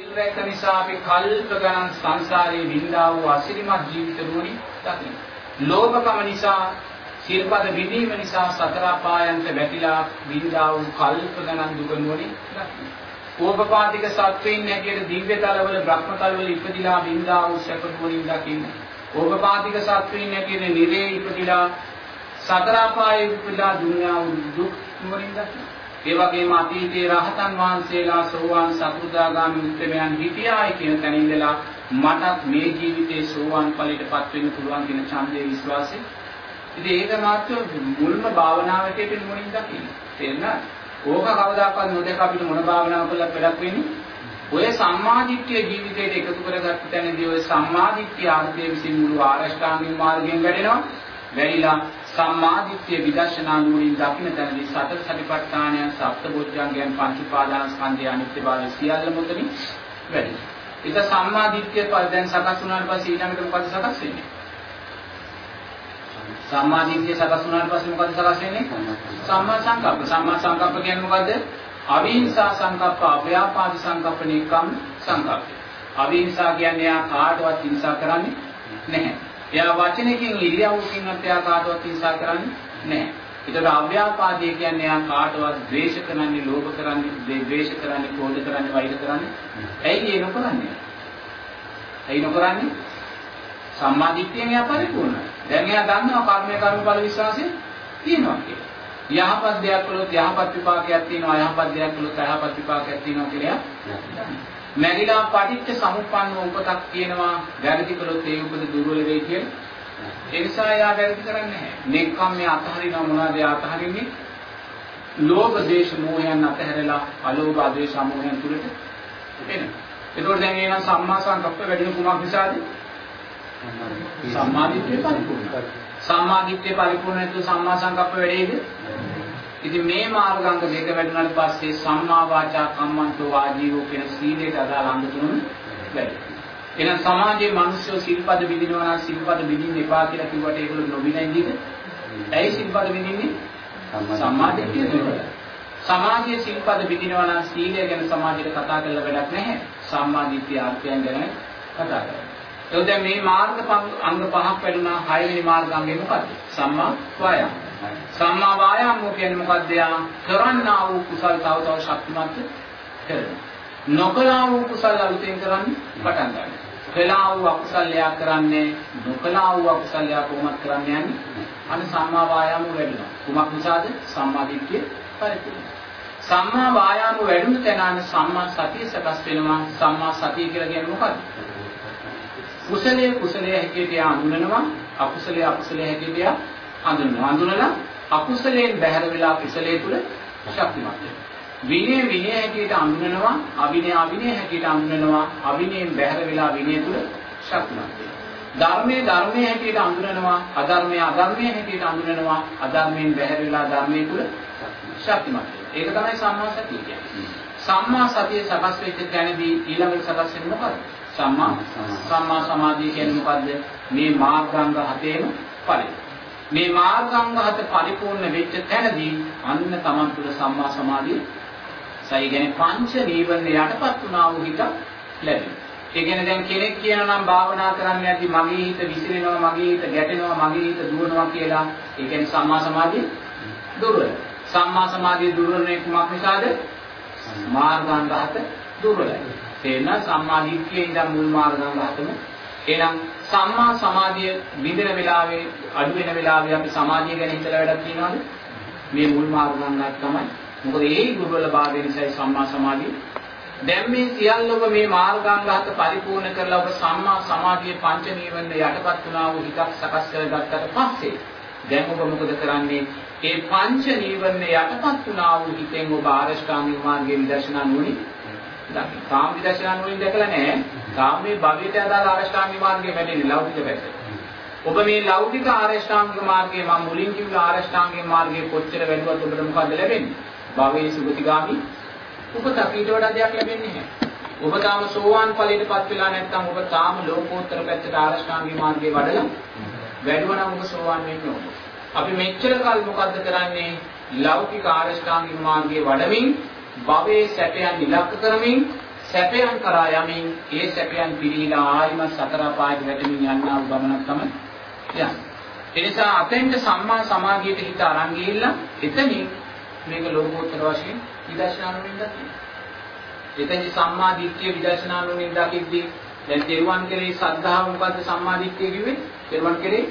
සිල් රැක නිසා අපි කල්ප ගණන් සංසාරේ විඳා වූ අසිරිමත් ජීවිත නුවණින් දකින්න. ලෝභකම නිසා සිල්පද විඳීම නිසා සතර පායන්ත වැටිලා විඳා වූ කල්ප ගණන් දුක නුවණින් දකින්න. ඕපපාතික සත්වයින් හැටියට දිව්‍ය තලවල බ්‍රහ්ම තලවල ඉපදිලා විඳා වූ සැප නුවණින් දකින්න. ඕපපාතික සත්වයින් හැටියට නිරේ ඉපදිලා සතර පායේ ඉපදිලා දුන්නා වූ දුක් නුවණින් දකින්න. ඒ වගේම අතීතයේ රහතන් වහන්සේලා සෝවාන් සකෘදාගාමි උත්තරයන් හිටියායි කියන තැන ඉඳලා මටත් මේ ජීවිතේ සෝවාන් ඵලයටපත් වෙන්න පුළුවන් කියන ඡන්දයේ විශ්වාසය. ඉතින් ඒක මාත්‍ය මුල්ම භාවනාවකදී මොනින් දකින්න. තේරෙනවද? ඕක කවදාකවත් නොදක අපිට මොන භාවනාව කළත් වැඩක් වෙන්නේ. ඔය සම්මාදිට්ඨිය ජීවිතේට එකතු කරගත්ත තැනදී ඔය සම්මාදිට්ඨිය ආර්ථය විසින් මුළු ආරෂ්ඨාංගික මාර්ගයෙන් වැඩෙනවා. වැඩිලා සම්මාදිට්ඨිය විදර්ශනා නුවණින් දකින්න තැනදී සතර සතිපට්ඨානය සප්තබොධ්‍යංගයන් පංච උපාදානස්කන්ධය අනිත්‍යභාවය සියල්ල මොතනින් වැඩි. ඒක සම්මාදිට්ඨිය පද දැන් සකස් වුණාට පස්සේ ඊළඟට මොකද සකස් වෙන්නේ? සම්මාදිට්ඨිය සකස් වුණාට පස්සේ මොකද සකස් වෙන්නේ? සම්මා සංකප්ප. සම්මා සංකප්ප කියන්නේ මොකද්ද? අවිහිංසා සංකප්ප, අව්‍යාපාද සංකප්ප, නිකම් සංකප්ප. අවිහිංසා කියන්නේ යා කාටවත් හිංසා කරන්නේ නැහැ. එයා වචනකින් ඉරියව්වකින්වත් එයා කාටවත් හිංසා කරන්නේ නැහැ. ඒතර අව්‍යාපාදයේ කියන්නේ එයා කාටවත් ද්වේෂ කරන්නේ, ලෝභ කරන්නේ, ද්වේෂ කරන්නේ, ක්‍රෝධ කරන්නේ, වෛර කරන්නේ. ඇයි ඒ නොකරන්නේ? ඇයි නොකරන්නේ? සම්මාදිට්ඨියෙන් එයා පරිපූර්ණයි. දැන් එයා දන්නවා කර්මය කර්මඵල විශ්වාසය තියෙනවා කියලා. යහපත් දෙයක් කළොත් යහපත් විපාකයක් තියෙනවා, අයහපත් දෙයක් කළොත් අයහපත් විපාකයක් තියෙනවා කියලා මැරිලා පටිච්ච සමුප්පන්න උපතක් තියෙනවා වැරදි කළොත් ඒ උපත දුර්වල වෙයි කියලා. ඒ නිසා එයා වැරදි කරන්නේ නැහැ. නෙක්ඛම් මේ අතහරිනවා මොනවද එයා අතහරින්නේ? ලෝභ දේශ මොහයන් අතහැරලා අලෝභ ආදේශ මොහයන් තුලට එනවා. ඒකෝට දැන් එනවා සම්මා සංකප්ප වැඩිම කුමක් නිසාද? සම්මාදිට්ඨිය පරිපූර්ණයි. සම්මාදිට්ඨිය පරිපූර්ණ නැතුව සම්මා සංකප්ප වැඩේද? ඉතින් මේ මාර්ගාංග දෙක වැඩුණාට පස්සේ සම්මා වාචා කම්මන්තෝ ආජීවෝ කියන සීලයට අදාළ අංග තුනම වැඩි. එහෙනම් සමාජයේ මිනිස්සු සිල්පද බිඳිනවා නම් සිල්පද බිඳින්න එපා කියලා කිව්වට ඒගොල්ලෝ නොබිනයි නේද? ඇයි සිල්පද බිඳින්නේ? සම්මාදිට්ඨිය තුනයි. සමාජයේ සිල්පද බිඳිනවා නම් සීලය ගැන සමාජයට කතා කරලා වැඩක් නැහැ. සම්මාදිට්ඨිය අර්ථයන් ගැන කතා කරනවා. ඒ දැන් මේ මාර්ග අංග පහක් වැඩුණා හයවෙනි මාර්ගාංගය මොකද්ද? සම්මා වායාම. සම්මා වායාම කියන්නේ මොකද්ද? යා කරන්නා වූ කුසල් තව තව ශක්තිමත් කරනවා. නොකලා වූ කුසල් අලුතෙන් කරන්නේ පටන් ගන්නවා. කළා වූ අකුසල්යක් කරන්නේ නොකලා වූ අකුසල්යක් කොහොමද කරන්නේ යන්නේ? අන්න සම්මා වායාම වැඩිනවා. කුමක් නිසාද? සම්මා දිට්ඨිය පරිපූර්ණ. සම්මා වායාම වැඩුණු තැන සම්මා සතිය සකස් වෙනවා. සම්මා සතිය කියලා කියන්නේ මොකද්ද? කුසලයේ කුසලයේ හැටියට හඳුනනවා අකුසලයේ අකුසලයේ හැටියට හඳුනනවා හඳුනලා අකුසලයෙන් බැහැර වෙලා කුසලයේ තුල ශක්තිමත් වෙනවා. විනය විනය හැටියට හඳුනනවා අවිනය අවිනය හැටියට හඳුනනවා අවිනයෙන් බැහැර වෙලා විනය තුල ශක්තිමත් වෙනවා. ධර්මයේ ධර්මයේ හැටියට හඳුනනවා අධර්මයේ අධර්මයේ හැටියට හඳුනනවා අධර්මයෙන් බැහැර වෙලා ධර්මයේ තුල ශක්තිමත් වෙනවා. ඒක තමයි සම්මා සතිය කියන්නේ. සම්මා සතිය සකස් වෙච්ච තැනදී ඊළඟට සකස් වෙන්නේ මොකද්ද? සම්මා සම්මා සමාධිය කියන්නේ මොකද්ද? මේ මාර්ගාංග හතේම ඵලය. මේ මාර්ගාංග හත පරිපූර්ණ වෙච්ච තැනදී අන්න තමන් තුළ සම්මා සමාධිය සයි කියන්නේ පංච නීවරණ යටපත් වුණා වූ හිත ලැබෙනවා. ඒ කියන්නේ දැන් කෙනෙක් කියනවා නම් භාවනා කරන්න යද්දි මගේ හිත විසිරෙනවා, මගේ හිත ගැටෙනවා, මගේ හිත දුවනවා කියලා. ඒ කියන්නේ සම්මා සමාධිය දුර්වල. සම්මා සමාධිය දුර්වල වෙන්නේ කුමක් නිසාද? මාර්ගාංග හත දුර්වලයි. තේරෙනවා සම්මා දිට්ඨියේ ඉඳන් මුල් මාර්ගාංග හතම එහෙනම් සම්මා සමාධිය විඳින වෙලාවේ අඩු වෙන වෙලාවේ අපි සමාධිය ගැන හිතලා වැඩක් තියනවද? මේ මුල් මාර්ගාංගයක් තමයි. මොකද ඒ දුර්වලභාවය නිසා සම්මා සමාධිය. දැන් මේ සියල්ලම මේ මාර්ගාංග හත පරිපූර්ණ කරලා ඔබ සම්මා සමාධියේ පංච නීවරණ යටපත් වුණා වූ හිතක් සකස් කරගත්තට පස්සේ දැන් ඔබ මොකද කරන්නේ? ඒ පංච නීවරණ යටපත් වුණා වූ හිතෙන් ඔබ ආරෂ්ඨාංගික මාර්ගයේ විදර්ශනා නුවණින් දකින්න. කාම විදර්ශනා නුවණින් දැකලා නැහැ. කාම මේ භවයට අදාළ ආරෂ්ඨාංගික මාර්ගයේ වැඩෙන්නේ ලෞකික පැත්ත. ඔබ මේ ලෞකික ආරෂ්ඨාංගික මාර්ගයේ මම මුලින් කිව්ව ආරෂ්ඨාංගික මාර්ගයේ කොච්චර වැඩුවත් ඔබට මොකද ලැබෙන්නේ? භවයේ සුගතිගාමි උපත ඊට වඩා දෙයක් ලැබෙන්නේ නැහැ. ඔබ තාම සෝවාන් ඵලයටපත් වෙලා නැත්නම් ඔබ තාම ලෝකෝත්තර පැත්තට ආරෂ්ඨාංගික මාර්ගයේ වඩලා වැඩුවනම් ඔබ සෝවාන් වෙන්න ඕන. අපි මෙච්චර කල් මොකද්ද කරන්නේ? ලෞකික ආරෂ්ඨාංගික මාර්ගයේ වඩමින් භවයේ සැපයන් ඉලක්ක කරමින් සැපයන් කරා යමින් ඒ සැපයන් පිළිලා ආයිමත් සතර පායට වැටෙමින් යන්නා වූ ගමනක් තමයි යන්නේ. ඒ නිසා අතෙන්ට සම්මා සමාධියට හිත අරන් ගිහිල්ලා එතනින් මේක ලෝකෝත්තර වශයෙන් විදර්ශනා නුවණින් දකින්න. එතෙන්දි සම්මා දිට්ඨිය විදර්ශනා නුවණින් දකිද්දී දැන් තෙරුවන් කෙරෙහි සද්ධාව මොකද්ද සම්මා දිට්ඨිය කිව්වේ? තෙරුවන් කෙරෙහි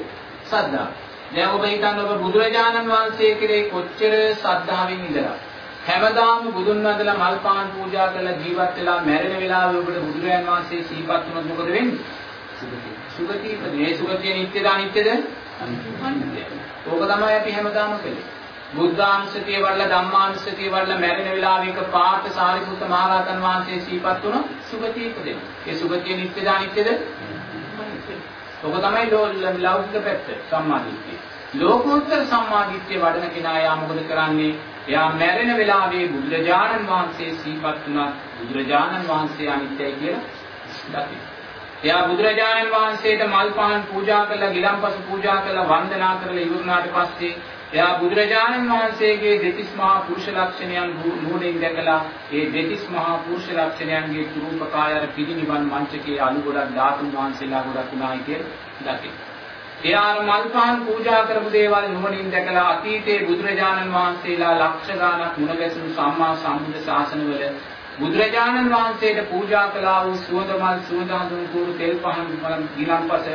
සද්ධාව. දැන් ඔබ හිතන්න ඔබ බුදුරජාණන් වහන්සේ කෙරෙහි කොච්චර සද්ධාවෙන් ඉඳලා හැමදාම බුදුන් වහන්සේලා මල් පාන් පූජා කරලා ජීවත් වෙලා මැරෙන වෙලාවෙ ඔබට බුදුරජාණන් වහන්සේ සිහිපත් වුණොත් මොකද වෙන්නේ? සුගතිය. සුගතිය. මේ සුගතිය නිට්ටයද අනිත්‍යද? අනිත්‍යයි. ඕක තමයි අපි හැමදාම කළේ. බුද්ධාංශතිය වඩලා ධම්මාංශතිය වඩලා මැරෙන වෙලාවක පාර්ථ සාරිපුත්ත මහරහතන් වහන්සේ සිහිපත් වුණා සුගතිය ඉපදෙනවා. ඒ සුගතිය නිට්ටයද අනිත්‍යද? ඔක තමයි ලෞකික පැත්ත සම්මාදිට්ඨිය. ලෝකෝත්තර සම්මාදිට්ඨිය වඩන කෙනා යා මොකද කරන්නේ? එයා මැරෙන වෙලාවේ බුදුරජාණන් වහන්සේ සිහිපත් වුණා බුදුරජාණන් වහන්සේ අනිත්‍යයි කියලා දකින්න. එයා බුදුරජාණන් වහන්සේට මල් පහන් පූජා කරලා ගිලම්පස පූජා කරලා වන්දනා කරලා ඉවරනාට පස්සේ එයා බුදුරජාණන් වහන්සේගේ දෙතිස් මහා පුරුෂ ලක්ෂණයන් නුවණින් දැකලා ඒ දෙතිස් මහා පුරුෂ ලක්ෂණයන්ගේ ස්වરૂපකාය අර පිරිනිවන් මංචකයේ අලු ගොඩක් ධාතුන් වහන්සේලා ගොඩක් උනායි කියලා දකින්න. එයා මල් පහන් පූජා කරපු දේවල් නුවණින් දැකලා අතීතයේ බුදුරජාණන් වහන්සේලා ලක්ෂ ගාණක් මුණ ගැසුණු සම්මා සම්බුද්ධ ශාසනවල බුදුරජාණන් වහන්සේට පූජා කළා වූ සුවඳ මල් සුවඳ හඳුන් කුරු තෙල් පහන් ගිලන්පස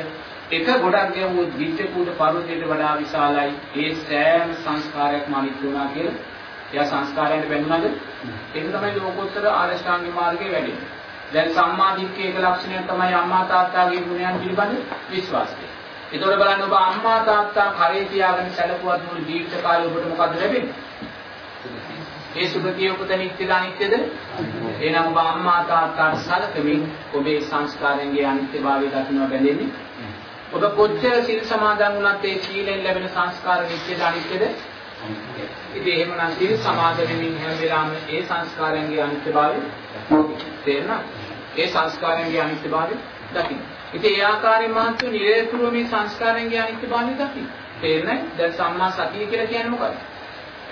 එක ගොඩක් ගැවුවොත් විච්ඡකූට පර්වතයට වඩා විශාලයි. ඒ සෑම සංස්කාරයක්ම අනිත්‍ය වුණා කියලා. එයා සංස්කාරයන්ට බැඳුනද? ඒක තමයි ලෝකෝත්තර ආරෂ්ඨාංග මාර්ගයේ වැඩෙන්නේ. දැන් සම්මා දිට්ඨිය එක ලක්ෂණයක් තමයි අම්මා තාත්තාගේ ගුණයන් පිළිබඳ විශ්වාසය. ඒතකොට බලන්න ඔබ අම්මා තාත්තා කරේ තියාගෙන සැලකුවත් මුළු ජීවිත කාලය ඔබට මොකද ලැබෙන්නේ? ඒ සුභතිය උපත නිත්‍යද අනිත්‍යද? එහෙනම් ඔබ අම්මා තාත්තාට සැලකමින් ඔබේ සංස්කාරයන්ගේ අනිත්‍යභාවය දකින්න බැඳෙන්නේ. ඔබ කොච්චර සිල් සමාදන් වුණත් ඒ සීලෙන් ලැබෙන සංස්කාර නිත්‍යද අනිත්‍යද? ඉතින් එහෙමනම් සිල් සමාදන් වෙමින් හැම වෙලාවෙම ඒ සංස්කාරයන්ගේ අනිත්‍යභාවය තේරෙනවද? ඒ සංස්කාරයන්ගේ අනිත්‍යභාවය දකින්න. ඉතින් ඒ ආකාරයෙන් මහත්තු නිරේතුරුව මේ සංස්කාරයන්ගේ අනිත්‍යභාවය දකින්න. තේරෙන්නේ? දැන් සම්මා සතිය කියලා කියන්නේ මොකක්ද?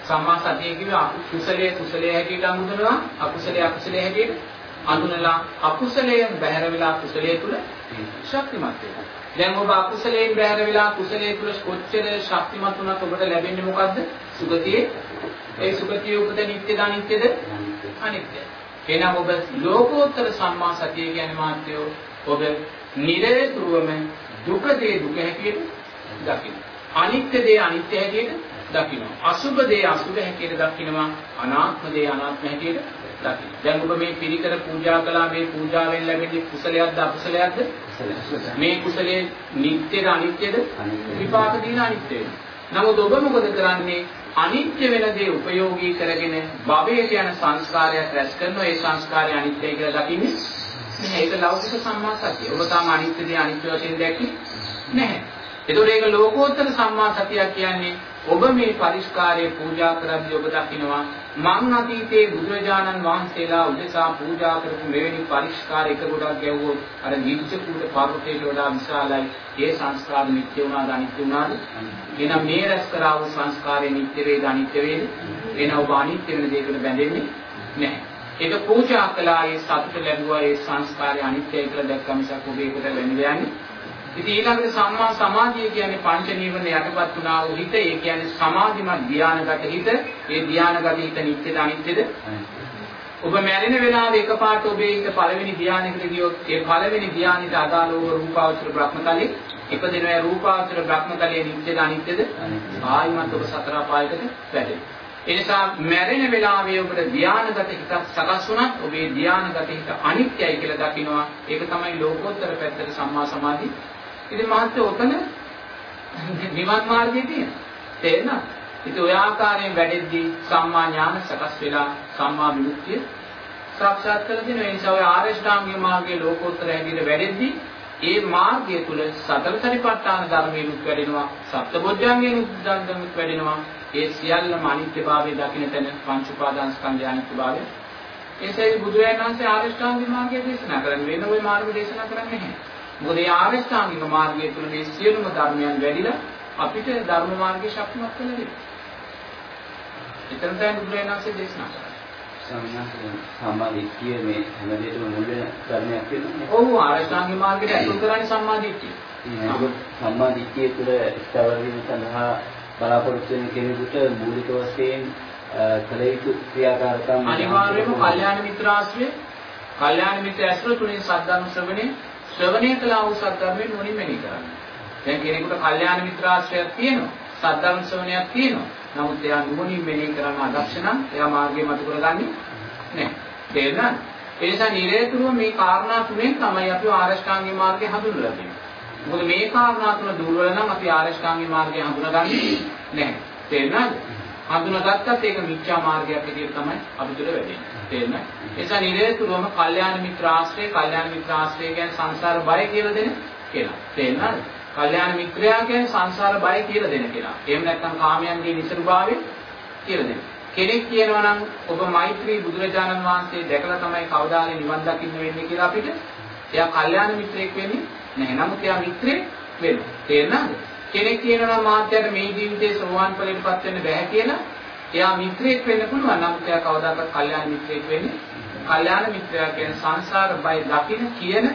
සම්මා සතිය කියන්නේ කුසලයේ කුසලයේ හැටියට අඳුනනවා අකුසලයේ අකුසලයේ හැටියට අඳුනලා අකුසලයෙන් බැහැර වෙලා කුසලයේ තුල ශක්තිමත් වෙනවා. දැන් ඔබ අකුසලයෙන් බැහැර වෙලා කුසලයේ තුල කොච්චර ශක්තිමත් වුණත් ඔබට ලැබෙන්නේ මොකද්ද? සුගතියේ. ඒ සුගතිය උපත නිට්ටයද අනිත්‍යද? අනිත්‍යයි. එහෙනම් ඔබ ලෝකෝත්තර සම්මා සතිය කියන්නේ මාත්‍යෝ ඔබ නිරේතුරුවම දුක දේ දුක හැටියට දකින්න. අනිත්‍ය දේ අනිත්‍ය හැටියට දකිනවා. අසුභ දේ අසුභ හැටියට දකිනවා. අනාත්ම දේ අනාත්ම හැටියට දකින්න. දැන් ඔබ මේ පිරිකර පූජා කළා මේ පූජාවෙන් ලැබෙන්නේ කුසලයක්ද අකුසලයක්ද? මේ කුසලයේ නිට්ටයද අනිත්‍යද? විපාක දීන අනිත්‍යද? නමුත් ඔබ මොකද කරන්නේ? අනිත්‍ය වෙන දේ උපයෝගී කරගෙන භවයට යන සංස්කාරයක් රැස් කරනවා. ඒ සංස්කාරය අනිත්‍යයි කියලා දකින්නේ නැහැ. ඒක ලෞකික සම්මා සතිය. ඔබ තාම අනිත්‍ය දේ අනිත්‍ය වශයෙන් දැක්කේ නැහැ. ඒතකොට ඒක ලෝකෝත්තර සම්මා සතිය කියන්නේ ඔබ මේ පරිස්කාරයේ පූජා කරද්දී ඔබ දකිනවා මං අතීතයේ බුදුරජාණන් වහන්සේලා උදෙසා පූජා කරපු මෙවැනි පරිස්කාර එක ගොඩක් ගැව්වොත් අර නිත්‍යකූට පර්වතයට වඩා විශාලයි ඒ සංස්කාර නිත්‍ය වුණාද අනිත්‍ය වුණාද එහෙනම් මේ රැස් කරා වූ සංස්කාරය නිත්‍ය වේද අනිත්‍ය වේද එහෙනම් ඔබ අනිත්‍ය වෙන දෙයකට බැඳෙන්නේ නැහැ ඒක පූජා කළා ඒ සතුට ලැබුවා ඒ සංස්කාරය අනිත්‍යයි කියලා දැක්කම මිසක් ඔබ ඒකට වෙන්නේ ඉතින් ඊළඟට සම්මා සමාධිය කියන්නේ පංච නීවරණ යටපත් වුණා වූ හිත. ඒ කියන්නේ සමාධිමත් ධානයගත හිත. ඒ ධානයගත හිත නිත්‍යද අනිත්‍යද? ඔබ මැරෙන වෙලාවේ එකපාරට ඔබේ හිත පළවෙනි ධානයකට ගියොත් ඒ පළවෙනි ධානයට අදාළව රූපාවචර බ්‍රහ්මතලයේ ඉපදෙනවා රූපාවචර බ්‍රහ්මතලයේ නිත්‍යද අනිත්‍යද? ආයිමත් ඔබ සතර පායකට වැටෙනවා. ඒ නිසා මැරෙන වෙලාවේ ඔබට ධානගත හිතක් සකස් වුණත් ඔබේ ධානගත හිත අනිත්‍යයි කියලා දකිනවා. ඒක තමයි ලෝකෝත්තර පැත්තට සම්මා සමාධි ඉතින් මහත්තයෝ ඔතන නිවන් මාර්ගයේ තියෙන. තේරෙනවද? ඉතින් ඔය ආකාරයෙන් වැඩෙද්දී සම්මා ඥාන සකස් වෙලා සම්මා විමුක්තිය සාක්ෂාත් කරලා දෙනවා. ඒ නිසා ඔය ආරෂ්ඨාංගික මාර්ගයේ ලෝකෝත්තර හැටියට වැඩෙද්දී ඒ මාර්ගය තුල සතර සරිපට්ඨාන ධර්මයනුත් වැඩෙනවා. සප්තබොධ්‍යංගයනුත් ධර්මයනුත් වැඩෙනවා. ඒ සියල්ලම අනිත්‍යභාවය දකින්න තැන පංච උපාදාන ස්කන්ධය අනිත්‍යභාවය. ඒසයි බුදුරජාණන් වහන්සේ ආරෂ්ඨාංගික මාර්ගය දේශනා කරන්නේ වෙන ওই මාර්ග දේශනා කරන්නේ නැහැ. මොකද ඒ ආරෂ්ඨාංගික මාර්ගය තුළ මේ සියලුම ධර්මයන් වැඩිලා අපිට ධර්ම මාර්ගයේ ශක්තිමත් වෙන දෙයක්. එතන තමයි බුදුරජාණන්සේ දේශනා කරන්නේ. සම්මාදිට්ඨිය මේ හැමදේටම මුල් වෙන ධර්මයක් වෙනවා. ඔව් ආරෂ්ඨාංගික මාර්ගයට කරන්නේ සම්මාදිට්ඨිය. සම්මාදිට්ඨිය තුළ ස්ථාවර වීම සඳහා බලාපොරොත්තු වෙන කෙනෙකුට මූලික වශයෙන් කළ යුතු ක්‍රියාකාරකම් අනිවාර්යයෙන්ම කල්යාණ මිත්‍ර ආශ්‍රය, කල්යාණ මිත්‍ර ඇසුර තුලින් සද්ධර්ම ශ්‍රවණේ ශ්‍රවණය කළා වූ සද්ධර්මයෙන් මොනින් මෙනි කරන්නේ. දැන් කෙනෙකුට කල්යාණ මිත්‍ර ආශ්‍රයයක් තියෙනවා, සද්ධර්ම ශ්‍රවණයක් තියෙනවා. නමුත් එයා නුවණින් මෙනෙහි කරන අදක්ෂ නම් එයා මාර්ගය මත කරගන්නේ නැහැ. තේරුණාද? ඒ නිසා නිරේතුරුව මේ කාරණා තුනෙන් තමයි අපි ආරෂ්ඨාංගික මාර්ගය හඳුන්වලා තියෙන්නේ. මොකද මේ කාරණා තුන දුර්වල නම් අපි ආරෂ්ඨාංගික මාර්ගය හඳුනගන්නේ නැහැ. තේරුණාද? හඳුනාගත්තත් ඒක මිච්ඡා මාර්ගයක් විදිහට තමයි අපි තුල වෙන්නේ. තේරෙනවද? ඒ නිසා නිරේතුරුවම කල්යාණ මිත්‍ර ආශ්‍රය, කල්යාණ මිත්‍ර ආශ්‍රය කියන්නේ සංසාර බය කියලා දෙන කෙනා. තේරෙනවද? කල්යාණ මිත්‍රයා කියන්නේ සංසාර බය කියලා දෙන කෙනා. එහෙම නැත්නම් කාමයන්ගේ නිසරුභාවය කියලා දෙන. කෙනෙක් කියනවා නම් ඔබ මෛත්‍රී බුදුරජාණන් වහන්සේ දැකලා තමයි කවදාද නිවන් දකින්න වෙන්නේ කියලා අපිට එයා කල්යාණ මිත්‍රයෙක් වෙන්නේ නැහැ. නමුත් එයා මිත්‍රයෙක් වෙනවා. තේරෙනවද? කෙනෙක් කියනවා නම් මාත්‍යට මේ ජීවිතේ සෝවාන් ඵලයටපත් වෙන්න බෑ කියලා එයා මිත්‍රයෙක් වෙන්න පුළුවන්. නමුත් එයා කවදාකවත් කල්යාණ මිත්‍රයෙක් වෙන්නේ කල්යාණ මිත්‍රයා කියන්නේ සංසාර බය දකින්න කියන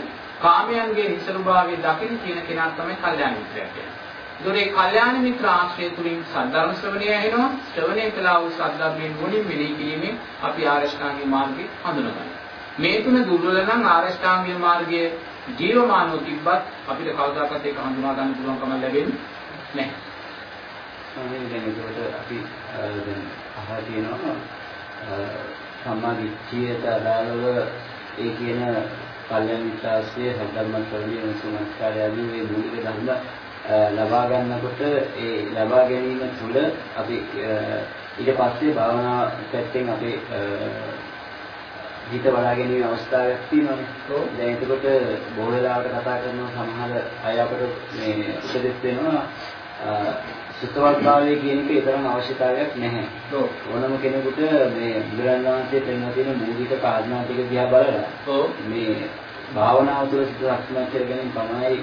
කාමයන්ගේ නිසරුභාවය දකින්න කියන කෙනා තමයි කල්යාණ මිත්‍රයා කියන්නේ. ඒතොරේ කල්යාණ මිත්‍ර ආශ්‍රය තුලින් සද්ධර්ම ශ්‍රවණය ඇහෙනවා. ශ්‍රවණය කළා වූ සද්ධර්මයෙන් මුලින් මෙලී කිරීමෙන් අපි ආරෂ්ඨාංගික මාර්ගය හඳුනගන්නවා. මේ තුන දුර්වල නම් ආරෂ්ඨාංගික මාර්ගයේ ජීවමානව තිබ්බත් අපිට කවදාකවත් ඒක හඳුනා ගන්න පුළුවන්කම ලැබෙන්නේ නැහැ. ස්වාමීන් වහන්සේ අපි දැන් අහලා තියෙනවා සම්මා දිට්ඨියට අදාළව ඒ කියන කල්යන විශ්වාසය සද්ධර්ම ශ්‍රවණය සුමස්කාරය ආදී මේ මූලික ධර්ම ලබා ගන්නකොට ඒ ලබා ගැනීම තුළ අපි ඊට පස්සේ භාවනා පැත්තෙන් අපේ හිත බලා ගැනීම අවස්ථාවක් තියෙනවානේ. දැන් එතකොට බොහෝ වෙලාවට කතා කරන සමහර අය අපට මේ උපදෙස් දෙනවා සුතවත් භාවය කියන එක ඊතරම් අවශ්‍යතාවයක් නැහැ. ඕනම කෙනෙකුට මේ බුදුරජාණන් වහන්සේ පෙන්වා තියෙන මූලික කාරණා ටික දිහා බලලා මේ භාවනාව තුළ සිත රක්ෂණය කර ගැනීම පමණයි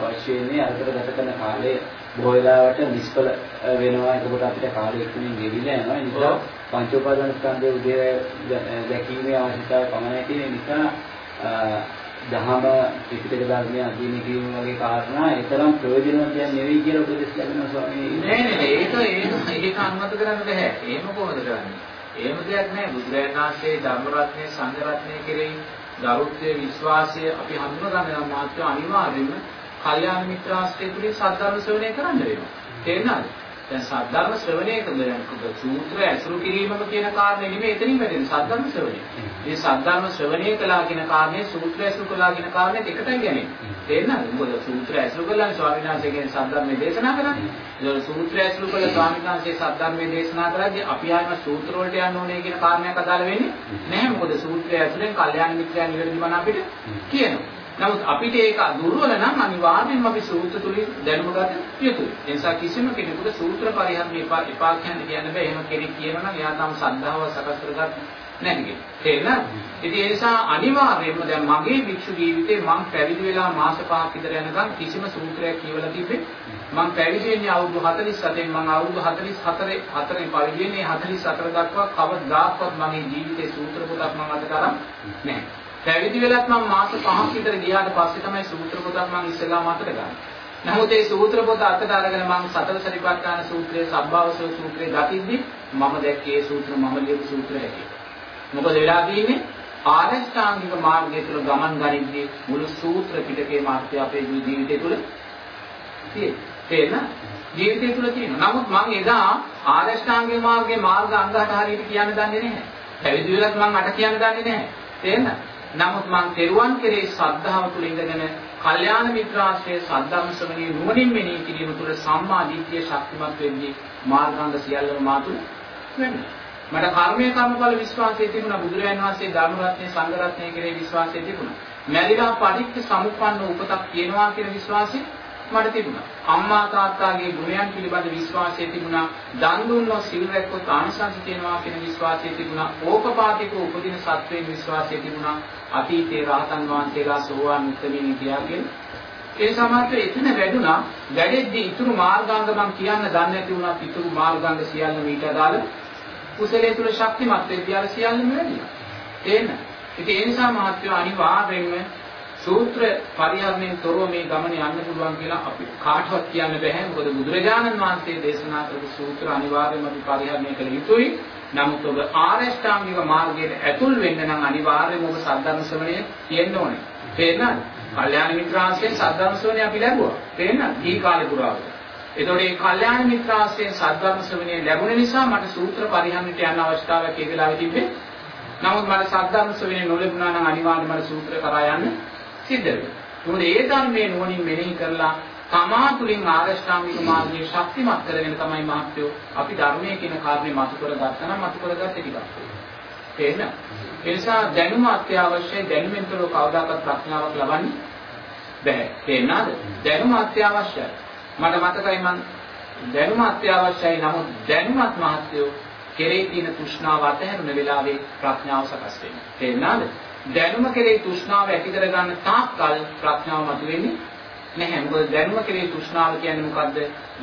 අවශ්‍ය වෙන්නේ. අරකට ගත කරන කාලය බොහෝ වෙලාවට නිෂ්ඵල වෙනවා. එතකොට අපිට කාලය ඉක්මනින් ගෙවිලා යනවා. ඒ නිසා පංච උපාදාන ස්කන්ධයේ උදේ දැකීමේ අවශ්‍යතාවය පමණයි තියෙන නිසා දහම ත්‍රිපිටක ධර්මය අධ්‍යයනය කිරීම වගේ කාරණා ඒතරම් ප්‍රයෝජනවත් දෙයක් නෙවෙයි කියලා උපදෙස් ලැබෙනවා ස්වාමීනි. නෑ නෑ ඒක ඒක ඒක අනුමත කරන්න බෑ. එහෙම කොහොමද කරන්නේ? එහෙම දෙයක් නෑ. බුදුරජාණන් වහන්සේ ධර්ම රත්නයේ සංඝ රත්නයේ කෙරෙහි ගරුත්වය විශ්වාසය අපි හඳුනා ගන්න මාත්‍ය අනිවාර්යයෙන්ම කල්යාණ මිත්‍ර ආශ්‍රය තුලින් සද්ධර්ම ශ්‍රවණය කරන්න වෙනවා. තේරුණාද? දැන් සද්ධර්ම ශ්‍රවණය කරන සූත්‍ර ඇසුරු කිරීමම කියන කාරණේ නෙමෙයි එතනින් වැදෙන්නේ සද්ධර්ම ශ්‍රවණය. මේ සද්ධර්ම ශ්‍රවණය කළා කියන කාරණේ සූත්‍ර ඇසුරු කළා කියන කාරණේ දෙකටයි කියන්නේ. තේරෙනවද? මොකද සූත්‍ර ඇසුරු කළානේ ස්වාමීන් වහන්සේ කියන සද්ධර්මයේ දේශනා කරන්නේ. ඒක සූත්‍ර ඇසුරු කළ ස්වාමීන් වහන්සේ සද්ධර්මයේ දේශනා කරද්දී අපි ආයම සූත්‍ර වලට යන්න ඕනේ කියන කාරණයක් අදාළ වෙන්නේ නැහැ. මොකද සූත්‍රය ඇතුලෙන් කල්යාණ මිත්‍යා නිවැරදි මන අපිට කියනවා. නමුත් අපිට ඒක දුර්වල නම් අනිවාර්යෙන්ම අපි සූත්‍ර තුලින් දැනුම ගත යුතුයි. ඒ නිසා කිසිම කෙනෙකුට සූත්‍ර පරිහරණය එපා එපා කියන්නේ කියන්න බෑ. එහෙම කෙනෙක් කියනවා නම් එයා තම සද්ධාව සකස් කරගන්න නැතිගේ. තේරෙනවද? ඉතින් ඒ නිසා අනිවාර්යයෙන්ම දැන් මගේ වික්ෂු ජීවිතේ මම පැවිදි වෙලා මාස පහක් විතර යනකම් කිසිම සූත්‍රයක් කියවලා තිබ්බේ මම පැවිදි වෙන්නේ අවුරුදු 47 මම අවුරුදු 44 හතරේ පැවිදි වෙන්නේ 44 දක්වා කවදාකවත් මගේ ජීවිතේ සූත්‍ර පොතක් මම අද කරන් නැහැ. පැවිදි වෙලත් මම මාස 5ක් විතර ගියාට පස්සේ තමයි සූත්‍ර පොතක් මම ඉස්සෙල්ලාම අතට ගන්නේ. නමුත් ඒ සූත්‍ර පොත අතට අරගෙන මම සතර සරිපට්ඨාන සූත්‍රයේ සබ්බාවසෝ සූත්‍රයේ දකිද්දි මම දැක්කේ සූත්‍ර මම ලියපු සූත්‍රය හැටියට. මොකද වෙලා තියෙන්නේ ආරෂ්ඨාංගික මාර්ගය තුළ ගමන් ගනිද්දී මුළු සූත්‍ර පිටකේ මාර්ගය අපේ ජීවිතය තුළ තියෙන ජීවිතය තුළ තියෙනවා. නමුත් මම එදා ආරෂ්ඨාංගික මාර්ගයේ මාර්ග අංග හට හරියට කියන්න දන්නේ නැහැ. පැවිදි වෙලත් මම අට කියන්න දන්නේ නැහැ. තේරෙනවද? නමුත් මං තෙරුවන් කෙරේ ශ්‍රද්ධාව තුළ ඉඳගෙන කල්යාණ මිත්‍රාශ්‍රයේ සද්ධාම් ශ්‍රවණී නුවණින් මෙනෙහි කිරීම තුළ සම්මා දිට්ඨිය ශක්තිමත් වෙන්නේ මාර්ගාංග සියල්ලම මාතු වෙන්නේ. මට කර්මයේ කර්මඵල විශ්වාසය තිබුණා බුදුරජාණන් වහන්සේ ධර්ම රත්නයේ සංඝ රත්නයේ කෙරේ විශ්වාසය තිබුණා. මැරිලා පටිච්ච සමුප්පන්න උපතක් තියෙනවා කියන විශ්වාසය මට තිබුණා. අම්මා තාත්තාගේ ගුණයන් පිළිබඳ විශ්වාසය තිබුණා. දන් දුන්නොත් සිල් රැක්කොත් ආනිසංස තියෙනවා කියන විශ්වාසය තිබුණා. ඕපපාතික උපදින සත්වයෙන් විශ්වාසය තිබුණා. අතීතේ රහතන් වහන්සේලා සෝවාන් උත්තරීන් කියාගෙන ඒ සමහරට එතන වැඩුණා. වැඩෙද්දී ඉතුරු මාර්ගාංග මම කියන්න දන්නේ නැති වුණා. ඉතුරු මාර්ගාංග සියල්ල මීට අදාළ කුසලයේ තුල ශක්තිමත් වෙද්දී අර සියල්ලම වැඩිලා. තේන්න. ඉතින් ඒ නිසා මහත්වෝ අනිවාර්යෙන්ම සූත්‍ර පරිහරණයෙන් තොරව මේ ගමන යන්න පුළුවන් කියලා අපි කාටවත් කියන්න බෑ. මොකද බුදුරජාණන් වහන්සේ දේශනා කරපු සූත්‍ර අනිවාර්යයෙන්ම අපි පරිහරණය කළ යුතුයි. නමුත් ඔබ ආරෂ්ඨාංගික මාර්ගයට ඇතුල් වෙන්න නම් අනිවාර්යයෙන්ම ඔබ සද්ධර්ම ශ්‍රවණය තියෙන්න ඕනේ. තේරෙනවද? කල්යාණ මිත්‍රාංශයෙන් සද්ධර්ම ශ්‍රවණය අපි ලැබුවා. තේරෙනවද? ඊ කාලේ පුරාවට. එතකොට මේ කල්යාණ මිත්‍රාංශයෙන් සද්ධර්ම ශ්‍රවණය ලැබුණ නිසා මට සූත්‍ර පරිහරණයට යන්න අවස්ථාවක් ඒ වෙලාවේ තිබ්බේ. නමුත් මට සද්ධර්ම ශ්‍රවණය නොලැබුණා නම් අනිවාර්යයෙන්ම මට සූත්‍ර කරා යන්න සිද්ධ වෙනවා. මොකද ඒ ධර්මයේ නුවණින් මෙනෙහි කරලා තමා තුළින් ආරෂ්ඨාංගික මාර්ගයේ ශක්තිමත් කරගෙන තමයි මහත්වෝ අපි ධර්මයේ කියන කාරණේ මතු කරගත්තා නම් මතු කරගත්තේ ටිකක්. තේරෙනවද? ඒ නිසා දැනුම අත්‍යවශ්‍යයි දැනුමෙන් තොරව කවදාකවත් ප්‍රඥාවක් ලබන්නේ බැහැ. තේරෙනවද? දැනුම අත්‍යවශ්‍යයි. මට මතකයි මං දැනුම අත්‍යවශ්‍යයි නමුත් දැනුමත් මහත්වෝ කෙරේ තියෙන තෘෂ්ණාව අතහැරුණ වෙලාවේ ප්‍රඥාව සකස් වෙනවා. තේරෙනවද? දැනුම කෙරේ තෘෂ්ණාව ඇති කරගන්න තාක්කල් ප්‍රඥාව මතුවෙන්නේ නැහැ. මොකද දැනුම කෙරේ තෘෂ්ණාව කියන්නේ මොකද්ද?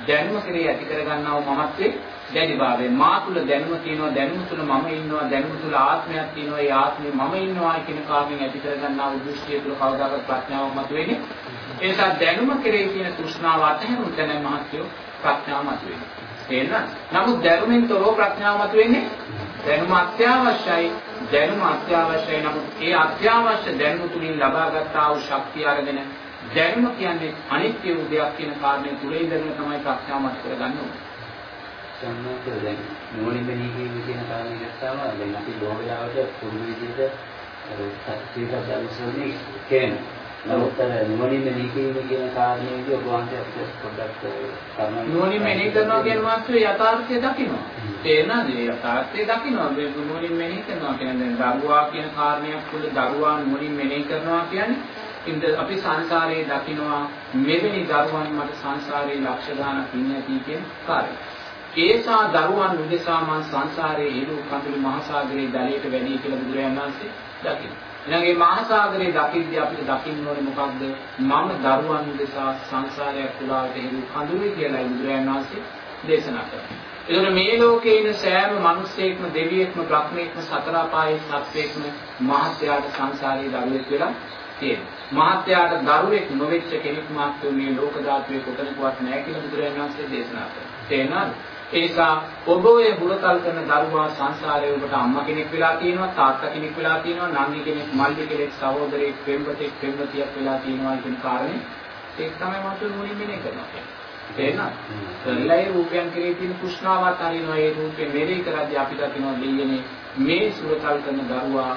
දැනුම කෙරේ ඇති කරගන්නා වූ මමත්වයේ දැඩිභාවය. මා තුල දැනුම තියෙනවා, දැනුම තුල මම ඉන්නවා, දැනුම තුල ආත්මයක් තියෙනවා, ඒ ආත්මේ මම ඉන්නවා කියන කාරණෙන් ඇති කරගන්නා වූ දෘෂ්ටිය තුල කවදාකවත් ප්‍රඥාවක් මතුවෙන්නේ. ඒ නිසා දැනුම කෙරේ තියෙන තෘෂ්ණාව අතහැරුණ තැන මහත්යෝ ප්‍රඥාව මතුවෙන්නේ. තේරෙනවද? නමුත් දැනුමින් තොරව ප්‍රඥාව මතුවෙන්නේ දැනුම අත්‍යවශ්‍යයි. දැනුම අත්‍යවශ්‍යයි. නමුත් ඒ අත්‍යවශ්‍ය දැනුම තුලින් ලබාගත් ආ වූ ශක්තිය අරගෙන දැනුම කියන්නේ අනිත්‍ය වූ දෙයක් කියන කාරණේ තුලින් ඉඳගෙන තමයි ප්‍රඥාව මත කරගන්න ඕනේ. සම්මාත දැන් නුවණින් මෙහි කියන කාරණේ ගත්තාම දැන් අපි බොහෝ වෙලාවට පුරුදු විදිහට අර සත්‍යක දර්ශනේ කියන්නේ නමුත් අර නුවණින් මෙහි කියන කාරණේදී ඔබ වහන්සේ අපිට පොඩ්ඩක් කරනවා නුවණින් මෙහි කරනවා කියන මාත්‍රේ යථාර්ථය දකිනවා තේරෙනවද මේ යථාර්ථය දකිනවා මේ නුවණින් මෙහි කරනවා කියන්නේ දැන් දරුවා කියන කාරණයක් තුළ දරුවා නුවණින් මෙහි කරනවා කියන්නේ ඉන්ද අපි සංසාරයේ දකිනවා මෙවැනි දරුවන් මට සංසාරයේ ලක්ෂ ගාණක් ඉන්නේ කියන කාර්යය. ඒසා දරුවන් උදෙසා මං සංසාරයේ ඉරු කඳුළු මහසાગරයේ ජලයට වැඩි කියලා බුදුරජාණන් වහන්සේ දකිනවා. එහෙනම් මේ මහසાગරයේ දකිද්දී අපිට දකින්න ඕනේ මොකක්ද? මම දරුවන් උදෙසා සංසාරයක් පුරාවට ඉරු කඳුළුයි කියලා බුදුරජාණන් වහන්සේ දේශනා කරනවා. ඒතර මේ ලෝකේ ඉන්න සෑම මිනිස්සෙක්ම දෙවියෙක්ම බ්‍රහ්මෙක්ම සතර අපායේ සත්වෙක්ම මහත්යාට සංසාරයේ දරුවෙක් වෙලා තියෙනවා. මහත්යාට දරුවෙක් නොවෙච්ච කෙනෙක් මාත්‍ය මේ ලෝක ධාතුවේ කොතනකවත් නැහැ කියලා බුදුරජාණන් වහන්සේ දේශනා කරනවා. තේනවද? ඒ නිසා ඔබ ඔය හුරතල් කරන දරුවා සංසාරයේ ඔබට අම්මා කෙනෙක් වෙලා තියෙනවා, තාත්තා කෙනෙක් වෙලා තියෙනවා, නංගි කෙනෙක්, මල්ලි කෙනෙක්, සහෝදරයෙක්, පෙම්වතෙක්, පෙම්වතියක් වෙලා තියෙනවා කියන කාරණේ ඒක තමයි මාතු මොනින් මෙනේ කරනවා කියන්නේ. තේරෙනවද? කල්ලයි රූපයන් කෙරේ තියෙන කුෂ්ණාවත් හරිනවා ඒ රූපේ මෙරේ කරද්දී අපි දකිනවා දෙයියනේ මේ සුරතල් කරන දරුවා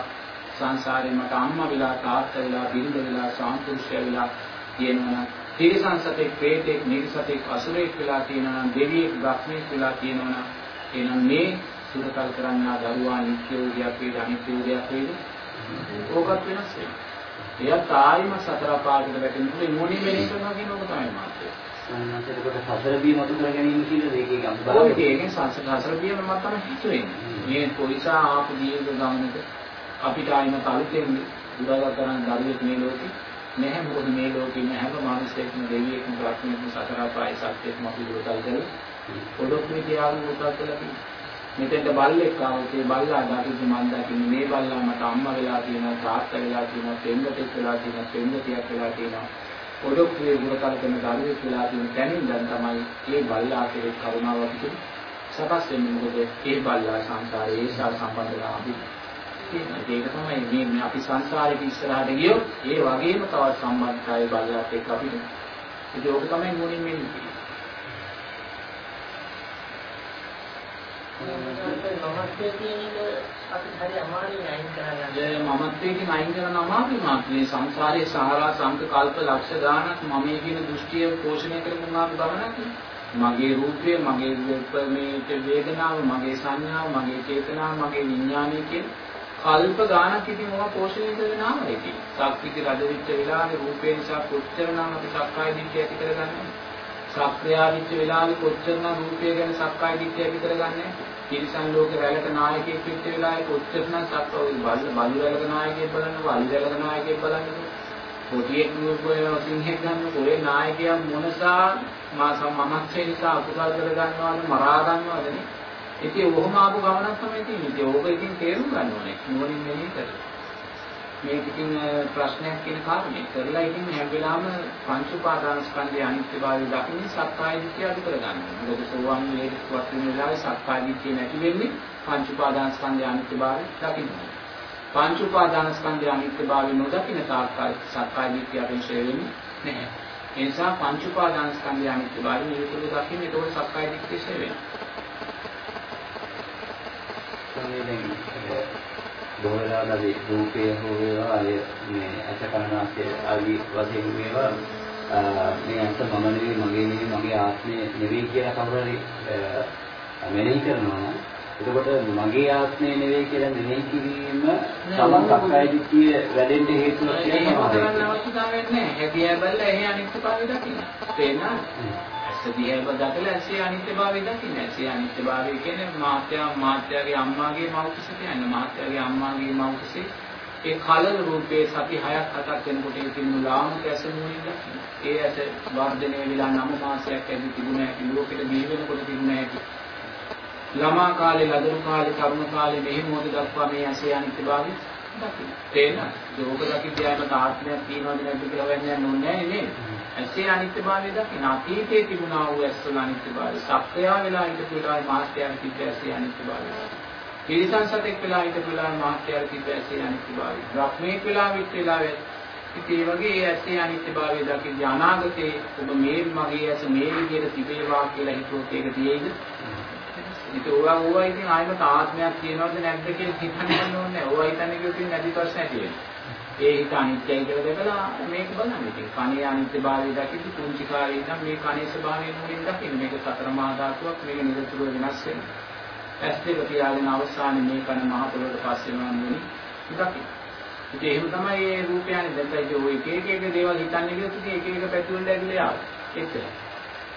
සංසාරේ මට අම්මා වෙලා තාත්තා වෙලා බිරිඳ වෙලා සාම්පුරුෂය වෙලා තියෙනවා තිරිසන් සතෙක්, പ്രേතෙක්, නිර්සතෙක්, අසුරෙක් වෙලා තියෙනවා නම් දෙවියෙක්, බ්‍රහ්මෙක් වෙලා තියෙනවා නම් එහෙනම් මේ සුරතල් කරන්නා දරුවා නිත්‍ය වූ දෙයක් වේද අනිත්‍ය වූ දෙයක් වේද? ඕකත් වෙනස් වෙනවා. එයා තායිම සතර පාදකට වැටෙන්නේ මොණි මෙලි කරනවා කියන එක තමයි මාත්‍ය. එතකොට සසර බිය මතු කර ගැනීම කියන දෙකේ ගම් බලන්න. ඔය කියන්නේ සසර බිය මම තමයි හිතුවේ. මේ පොයිසා ආපු දීර්ඝ ගමනක අපිට ආයිම කලිතෙන් උදාගත කරන දරුවෙක් මේ ලෝකේ නැහැ මොකද මේ ලෝකේ ඉන්න හැම මිනිස්සෙක්ම දෙවියෙක්ම ප්‍රඥෙක්ම සතර පායි සත්‍යයක්ම අපි උදල් කරලා පොඩක් මේ තියාගෙන උදල් කරලා තියෙනවා. මෙතෙන්ට බල්ලෙක් ආවොත් ඒ බල්ලා දකින්න මම දකින්නේ මේ බල්ලා මට අම්මා වෙලා තියෙනවා තාත්තා වෙලා තියෙනවා පෙම්වතෙක් වෙලා තියෙනවා පෙම්වතියක් වෙලා තියෙනවා. පොඩක් මේ උදල් කරන දරුවෙක් වෙලා තියෙන තැනින් දැන් තමයි මේ බල්ලා කෙරේ කරුණාව අපිට සකස් වෙන්නේ මොකද ඒ බල්ලා සංසාරයේ ඒසා සම්බන්ධලා අපි ඒක තමයි මේ අපි සංසාරේ ඉස්සරහට ගියොත් ඒ වගේම තවත් සම්බන්ධතාවය බලවත් එක්ක අපිට. ඒක ඕක තමයි මොනින් මෙන්නේ මමත්වයෙන් අයින් කරන අමාරුයි මාත්‍රේ සංසාරයේ සහරා සංකල්ප ලක්ෂ ගානක් මමයේ කියන දෘෂ්ටිය පෝෂණය කරගෙන ආපු ගමනක් මගේ රූපය මගේ මේ වේදනාව මගේ සංඥාව මගේ චේතනාව මගේ විඥානය කියන කල්ප ගානක් ඉතින් මොනවා පෝෂණය කරගෙන ආවා ඉතින්. සක්විති රජ වෙච්ච වෙලාවේ රූපේ නිසා කොච්චරනම් අපි සක්කාය දිට්ඨිය ඇති කරගන්නේ. සක්‍රියා වෙච්ච වෙලාවේ කොච්චරනම් රූපය ගැන සක්කාය දිට්ඨිය ඇති කරගන්නේ. තිරිසන් ලෝකේ රැළක නායකයෙක් වෙච්ච වෙලාවේ කොච්චරනම් සක්කාය බල්ල බලු රැළක නායකයෙක් බලන්න, වලි රැළක නායකයෙක් බලන්න. පොටියෙක් නුඹේ සිංහෙක් ගන්න කොලේ නායකයා මොනසා මා සම්මමච්චේ නිසා අකුසල් කරගන්නවද මරා ගන්නවද නේ? ඉතින් ඔහොම ආපු ගමනක් තමයි තියෙන්නේ. ඉතින් ඕක ඉතින් තේරුම් ගන්න ඕනේ. නුවණින් මෙහෙය කරලා. මේක ඉතින් ප්‍රශ්නයක් කියන කාරණේ. කරලා ඉතින් හැම වෙලාවෙම පංච උපාදාන ස්කන්ධයේ අනිත්‍යභාවය දකින්නේ සක්කාය දිට්ඨිය අඩු කරගන්න. මොකද සෝවාන් වේදිකවත් වෙන වෙලාවේ සක්කාය දිට්ඨිය නැති වෙන්නේ පංච උපාදාන ස්කන්ධයේ අනිත්‍යභාවය දකින්න. පංච උපාදාන ස්කන්ධයේ අනිත්‍යභාවය නොදකින තාක්කල් සක්කාය දිට්ඨිය අපේක්ෂය වෙන්නේ නැහැ. ඒ නිසා පංච උපාදාන ස්කන්ධයේ අනිත්‍යභාවය නිරතුරුව දකින්න ඒකෝට සක්කාය දිට්ඨිය ෂේ වෙනවා. සංවේදයෙන් බොහෝ වෙලාවට අපි රූපය හෝ වේවා අය මේ ඇස කරනාස්ය ආදී වශයෙන් වේවා මේ අන්ත මම නෙවෙයි මගේ නෙවෙයි මගේ ආත්මය නෙවෙයි කියලා කවුරු හරි මෙනෙහි කරනවා නම් එතකොට මගේ ආත්මය නෙවෙයි කියලා මෙනෙහි කිරීම තමන් සක්කාය දිට්ඨිය වැඩෙන්න හේතුවක් කියලා කරන්න අවශ්‍යතාවයක් නැහැ. හැකියාව බලලා එහි අනිත්‍යභාවය දකින්න. තේරෙනවද? දිහාම දැකලා ඇසේ අනිත්‍යභාවය දකින්න. ඇසේ අනිත්‍යභාවය කියන්නේ මාත්‍යා මාත්‍යාගේ අම්මාගේ මව්කුස කියන්නේ මාත්‍යාගේ අම්මාගේ මව්කුසේ ඒ කලල රූපේ සති 6ක් 7ක් වෙනකොට ඒ තිබුණු ලාමක ඇස නුවණින් දකින්න. ඒ ඇස වර්ධනය වෙලා නම මාසයක් ඇදී තිබුණ ඇති ලෝකෙට බිහි වෙනකොට තිබුණ ඇති. ළමා කාලේ ලදරු කාලේ තරුණ කාලේ මෙහි මොහොත දක්වා මේ ඇසේ අනිත්‍යභාවය දකින්න. තේරෙනවද? ඒක දකිද්දියාම තාත්මයක් තියනවද නැද්ද කියලා වෙන්නේ නැහැ නේද? ඇසේ අනිත්‍යභාවය දකින්න අතීතයේ තිබුණා වූ ඇස්වල අනිත්‍යභාවය සත්‍යයා වෙලා හිටපු වෙලාවේ මාත්‍යාවේ තිබ්බ ඇසේ අනිත්‍යභාවය තිරිසන් සතෙක් වෙලා හිටපු වෙලාවේ මාත්‍යාවේ තිබ්බ ඇසේ අනිත්‍යභාවය බ්‍රහ්මීක වෙලා විත් වෙලාවේ ඉතින් ඒ වගේ ඒ ඇසේ අනිත්‍යභාවය දකින්න අනාගතේ ඔබ මේ මගේ ඇස මේ විදිහට තිබේවා කියලා හිතුවොත් ඒක තියෙයිද ඉතින් ඕවා ඕවා ඉතින් ආයෙත් ආත්මයක් තියෙනවද නැද්ද කියලා හිතන්න ඕනේ. ඕවා හිතන්නේ කිව්වොත් නැති ප්‍රශ්න ඇති වෙනවා. ඒ හිත අනිත්‍යයි කියලා දැකලා මේක බලන්න. ඉතින් කණේ අනිත්‍යභාවය දකිද්දි කුංචි කාලේ ඉඳන් මේ කණේ ස්වභාවය නුලින් දකින්න. මේක සතර මහා ධාතුවක් මේක නිරතුරුව වෙනස් වෙනවා. ඇස් දෙක පියාගෙන අවසානයේ මේ කන මහ පොළොවට පස් වෙනවා නෙවෙයි දකින්න. ඉතින් එහෙම තමයි මේ රූපයන්නේ දැන් ඉතින් ඔය එක එක එක දේවල් හිතන්නේ කියලා ඉතින් එක එක පැති වලට ඇදලා ආවා. එච්චරයි.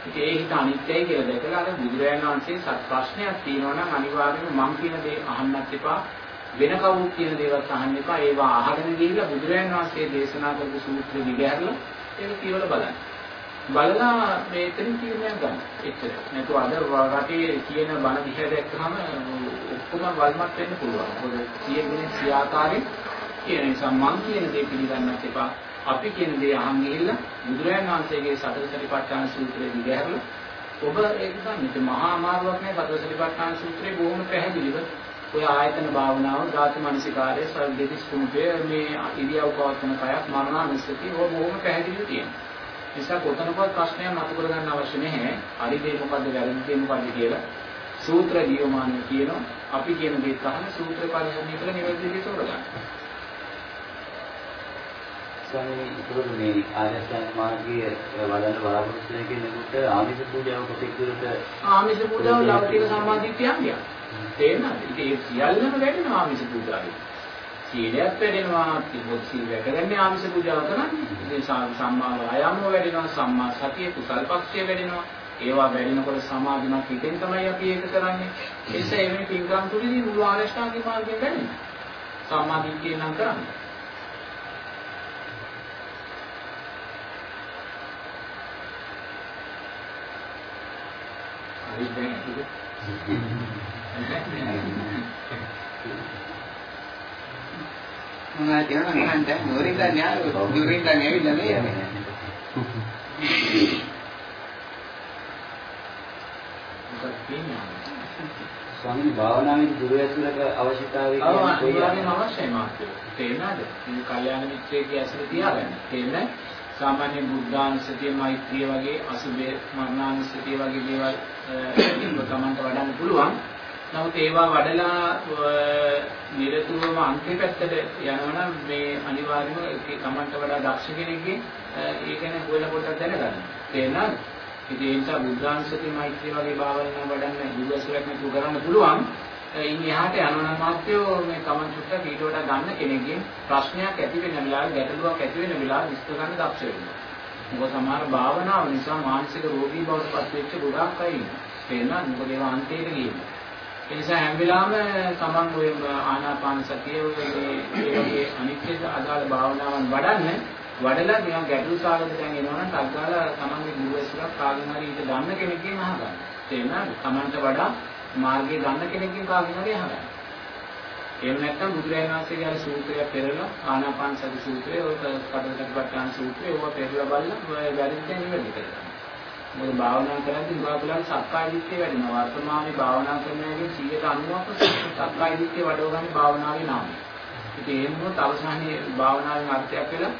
ඉතින් ඒ හිත අනිත්‍යයි කියලා දැකලා අර බුදුරජාණන් වහන්සේ සත් ප්‍රශ්නයක් තියෙනවා නම් අනිවාර්යයෙන්ම මම කියන දේ අහන්නත් එපා වෙන කවුරුත් කියන දේවල් අහන්න එපා. ඒවා අහගෙන ගිහිල්ලා බුදුරජාණන් වහන්සේ දේශනා කරපු සූත්‍ර දිගහැරලා ඒක කියවලා බලන්න. බලලා මේ එතනින් තීරණයක් ගන්න. එච්චර. නැතු අද රටේ කියන බණ දිහා දැක්කම ඔක්කොම වල්මත් වෙන්න පුළුවන්. මොකද සියගෙන සියාකාරයෙන් කියන නිසා මං කියන දේ පිළිගන්නත් එපා. අපි කියන දේ අහන් ගිහිල්ලා බුදුරජාණන් වහන්සේගේ සතර සතිපට්ඨාන සූත්‍රය දිගහැරලා ඔබ ඒක ගන්න. මහා අමාරුවක් නෑ සතර සතිපට්ඨාන සූත්‍රය බොහොම පැහැදිලිව ඔය ආයතන භාවනාව, ධාතු මනසිකාරය, සල්දෙතිස් කුම්පය මේ ඉරියව් පවත්වන කයක් මරණානුස්සතිය ඔය බොහොම පැහැදිලිව තියෙනවා. නිසා කොතනකවත් ප්‍රශ්නයක් මතු කරගන්න අවශ්‍ය නැහැ. හරි දේ මොකද්ද, වැරදි දේ මොකද්ද කියලා. සූත්‍ර ජීවමානය කියනවා. අපි කියන දේ තමයි සූත්‍ර පරිශ්‍රණය කළ නිවැරදි දේ තෝරගන්න. ස්වාමීනි ඉතුරු මේ ආර්යසත්‍ය මාර්ගයේ වඩන්න බලාපොරොත්තු වෙන කෙනෙකුට ආමිෂ පූජාව කොටෙක් දුරට ආමිෂ පූජාව ලෞකික සම්මාදිට්ඨියක් තේරෙනවද? ඉතින් ඒ සියල්ලම වැඩෙනවා ආමිෂ පූජාවේ. සීලයක් වැඩෙනවා, තිබොත් සීල රැකගන්නේ ආමිෂ පූජාව කරන්නේ. ඉතින් සම්මා වායාම වැඩෙනවා, සම්මා සතිය, කුසල් පක්ෂය වැඩෙනවා. ඒවා වැඩෙනකොට සමාධිමත් හිතෙන් තමයි අපි ඒක කරන්නේ. ඒ නිසා එවැනි පින්කම් තුලදී මුළු ආරෂ්ඨාංගික මාර්ගයෙන් වැඩෙනවා. සම්මා දිට්ඨිය නම් කරන්නේ. හරි දැන් මොනවද කියනවා අහන්න නෝරින්ද න්යාය නෝරින්ද න්යායවිලා මේ ස්වාමීන් භාවනාවේ දුර ඇතුළක අවශ්‍යතාවය කියන්නේ අවශ්‍යයි මාත්‍ය තේරෙනවද මේ කල්යාණ මිත්‍රයේ ඇසුර තියාගන්න. තේරෙන්නේ සාමාන්‍ය බුද්ධානුස්සතිය මෛත්‍රිය වගේ අසුබේ මරණානුස්සතිය වගේ දේවල් තමන්ට වඩන්න පුළුවන් නමුත් ඒවා වඩලා නිරතුරුවම අන්තිම පැත්තට යනවනම් මේ අනිවාර්යයෙන්ම තමන්ට වඩා දක්ෂ කෙනෙක්ගේ ඒ කියන්නේ හොයලා පොඩ්ඩක් දැනගන්න. තේරෙනවද? ඉතින් ඒ නිසා බුද්ධාංශති මෛත්‍රිය වගේ භාවනා වඩන්න දුරසලක් නෙතු කරන්න පුළුවන්. ඉන් එහාට යනවනම් මාත්‍යෝ මේ තමන් චුට්ටක් ඊට වඩා ගන්න කෙනෙක්ගෙන් ප්‍රශ්නයක් ඇති වෙන වෙලාවෙ ගැටලුවක් ඇති වෙන වෙලාවෙ විස්තර ගන්න දක්ෂ වෙන්න. මොකද සමහර භාවනාව නිසා මානසික රෝගී බවට පත් වෙච්ච ගොඩාක් අය ඉන්නවා. තේරෙනවද? මොකද ඒවා අන්තයට ගියේ. ඒ නිසා හැම වෙලාවෙම තමන් ඔය ආනාපාන සතිය මේ වගේ අනිත්‍ය අදාළ භාවනාවන් වඩන්න වඩලා නිකන් ගැටළු සාගත දැන් එනවනම් තත්කාල තමන්ගේ ගුරුවරයෙක් කාගෙන් හරි ඊට ගන්න කෙනෙක්ගෙන් අහගන්න. තේරුණාද? තමන්ට වඩා මාර්ගය ගන්න කෙනෙක්ගෙන් කාගෙන් හරි අහගන්න. එහෙම නැත්නම් බුදුරජාණන් වහන්සේගේ අර සූත්‍රය පෙරලා ආනාපාන සති සූත්‍රය, ඔය කඩකටපට්ඨාන සූත්‍රය, ඕවා පෙරලා බලලා ඔය වැරදිද නිවැරදි කරගන්න. මොකද භාවනා කරද්දී උගාකුලන් සක්කාය දිට්ඨිය වැඩිනවා. වර්තමානයේ භාවනා කරනවාගේ 190ක සක්කාය දිට්ඨිය වඩවගන්නේ භාවනාවේ නාමය. ඉතින් එහෙම වුණොත් අවසානයේ භාවනාවේ අර්ථයක් වෙලා